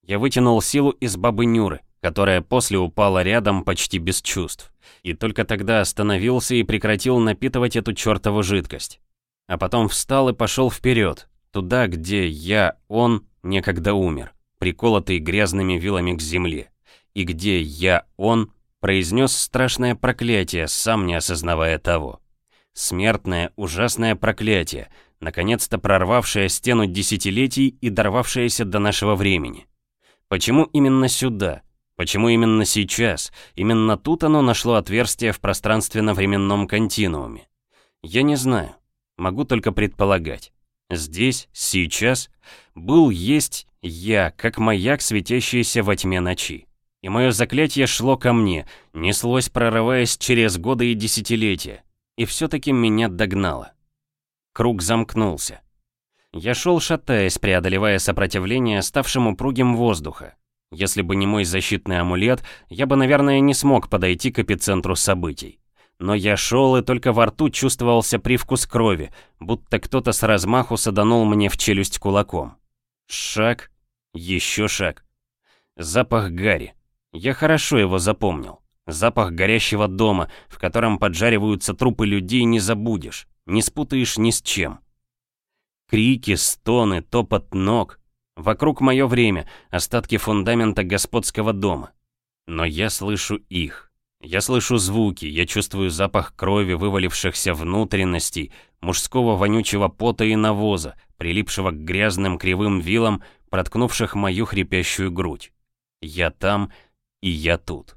S1: Я вытянул силу из бабы Нюры, которая после упала рядом почти без чувств, и только тогда остановился и прекратил напитывать эту чертову жидкость. А потом встал и пошел вперед, туда, где я, он, некогда умер, приколотый грязными вилами к земле, и где я, он, произнес страшное проклятие, сам не осознавая того. Смертное, ужасное проклятие, наконец-то прорвавшее стену десятилетий и дорвавшееся до нашего времени. Почему именно сюда? Почему именно сейчас? Именно тут оно нашло отверстие в пространственно-временном континууме? Я не знаю. Могу только предполагать. Здесь, сейчас, был есть я, как маяк, светящийся во тьме ночи. И мое заклятие шло ко мне, неслось, прорываясь через годы и десятилетия, и все-таки меня догнало. Круг замкнулся. Я шел, шатаясь, преодолевая сопротивление ставшему упругим воздуха. Если бы не мой защитный амулет, я бы, наверное, не смог подойти к эпицентру событий. Но я шел и только во рту чувствовался привкус крови, будто кто-то с размаху саданул мне в челюсть кулаком. Шаг, еще шаг. Запах гари. Я хорошо его запомнил. Запах горящего дома, в котором поджариваются трупы людей, не забудешь, не спутаешь ни с чем. Крики, стоны, топот ног. Вокруг мое время, остатки фундамента господского дома. Но я слышу их. Я слышу звуки, я чувствую запах крови, вывалившихся внутренностей, мужского вонючего пота и навоза, прилипшего к грязным кривым вилам, проткнувших мою хрипящую грудь. Я там, и я тут.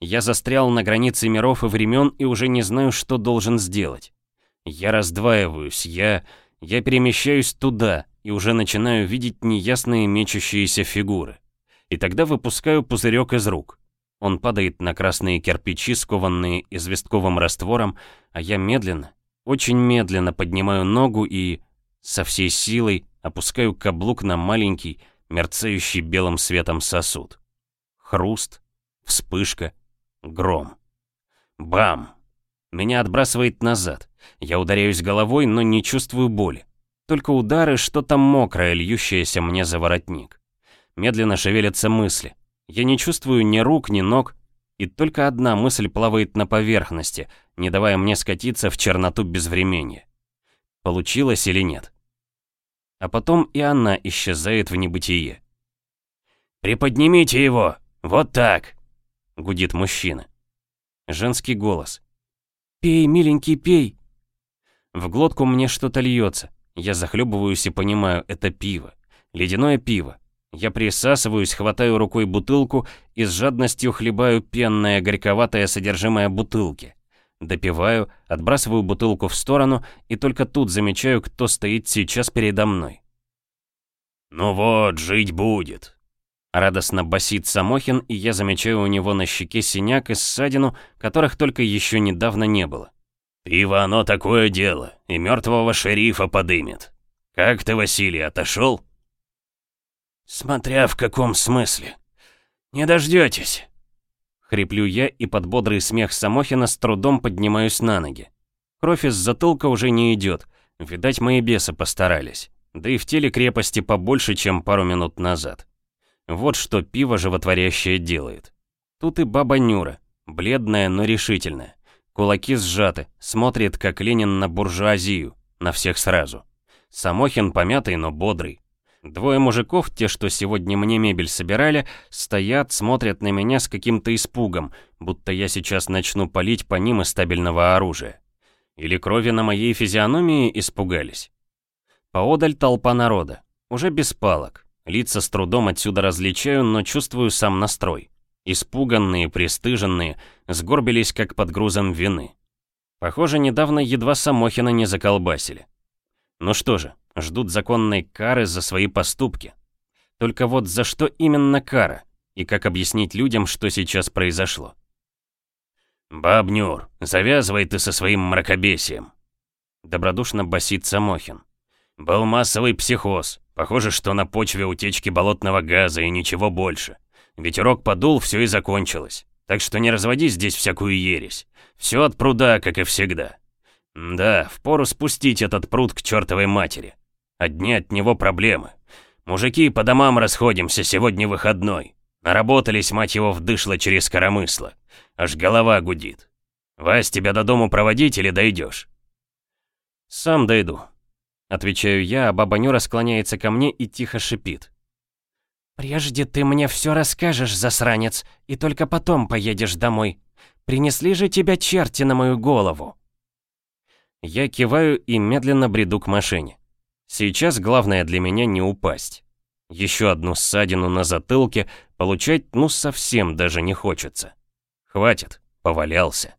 S1: Я застрял на границе миров и времен и уже не знаю, что должен сделать. Я раздваиваюсь, я... я перемещаюсь туда и уже начинаю видеть неясные мечущиеся фигуры. И тогда выпускаю пузырек из рук. Он падает на красные кирпичи, скованные известковым раствором, а я медленно, очень медленно поднимаю ногу и, со всей силой, опускаю каблук на маленький, мерцающий белым светом сосуд. Хруст, вспышка, гром. Бам! Меня отбрасывает назад. Я ударяюсь головой, но не чувствую боли. Только удары, что-то мокрое, льющееся мне за воротник. Медленно шевелятся мысли. Я не чувствую ни рук, ни ног, и только одна мысль плавает на поверхности, не давая мне скатиться в черноту безвременья. Получилось или нет? А потом и она исчезает в небытие.
S2: «Приподнимите его! Вот так!» — гудит мужчина.
S1: Женский голос.
S3: «Пей, миленький, пей!»
S1: В глотку мне что-то льется. Я захлебываюсь и понимаю, это пиво. Ледяное пиво. Я присасываюсь, хватаю рукой бутылку и с жадностью хлебаю пенное, горьковатое содержимое бутылки. Допиваю, отбрасываю бутылку в сторону и только тут замечаю, кто стоит сейчас передо мной.
S2: «Ну вот, жить будет!»
S1: Радостно басит Самохин, и я замечаю у него на щеке синяк и ссадину, которых только еще недавно не было.
S2: «Пиво оно такое дело, и мертвого шерифа подымет. Как ты, Василий, отошел?»
S3: «Смотря в каком смысле. Не дождетесь».
S1: Хриплю я и под бодрый смех Самохина с трудом поднимаюсь на ноги. Кровь из затылка уже не идет. Видать, мои бесы постарались. Да и в теле крепости побольше, чем пару минут назад. Вот что пиво животворящее делает. Тут и баба Нюра, бледная, но решительная. Кулаки сжаты, смотрит, как Ленин на буржуазию, на всех сразу. Самохин помятый, но бодрый. Двое мужиков, те, что сегодня мне мебель собирали, стоят, смотрят на меня с каким-то испугом, будто я сейчас начну палить по ним из стабильного оружия. Или крови на моей физиономии испугались. Поодаль толпа народа, уже без палок. Лица с трудом отсюда различаю, но чувствую сам настрой. Испуганные, пристыженные, сгорбились как под грузом вины. Похоже, недавно едва Самохина не заколбасили. Ну что же, ждут законной кары за свои поступки. Только вот за что именно кара? И как объяснить людям, что сейчас произошло?
S2: «Бабнюр, завязывай ты со своим мракобесием!»
S1: Добродушно басит Самохин.
S2: «Был массовый психоз. Похоже, что на почве утечки болотного газа и ничего больше. Ветерок подул, все и закончилось. Так что не разводи здесь всякую ересь. Все от пруда, как и всегда. Да, впору спустить этот пруд к чертовой матери. Одни от него проблемы. Мужики, по домам расходимся, сегодня выходной. Наработались, мать его, вдышло через коромысло. Аж голова гудит. Вась, тебя до дому проводить или дойдешь?
S1: Сам дойду. Отвечаю я, а баба Нюра склоняется ко мне и тихо шипит.
S3: «Прежде ты мне все расскажешь, засранец, и только потом поедешь домой. Принесли же тебя черти на мою голову».
S1: Я киваю и медленно бреду к машине. Сейчас главное для меня не упасть. Еще одну ссадину на затылке получать ну совсем даже не хочется. Хватит, повалялся.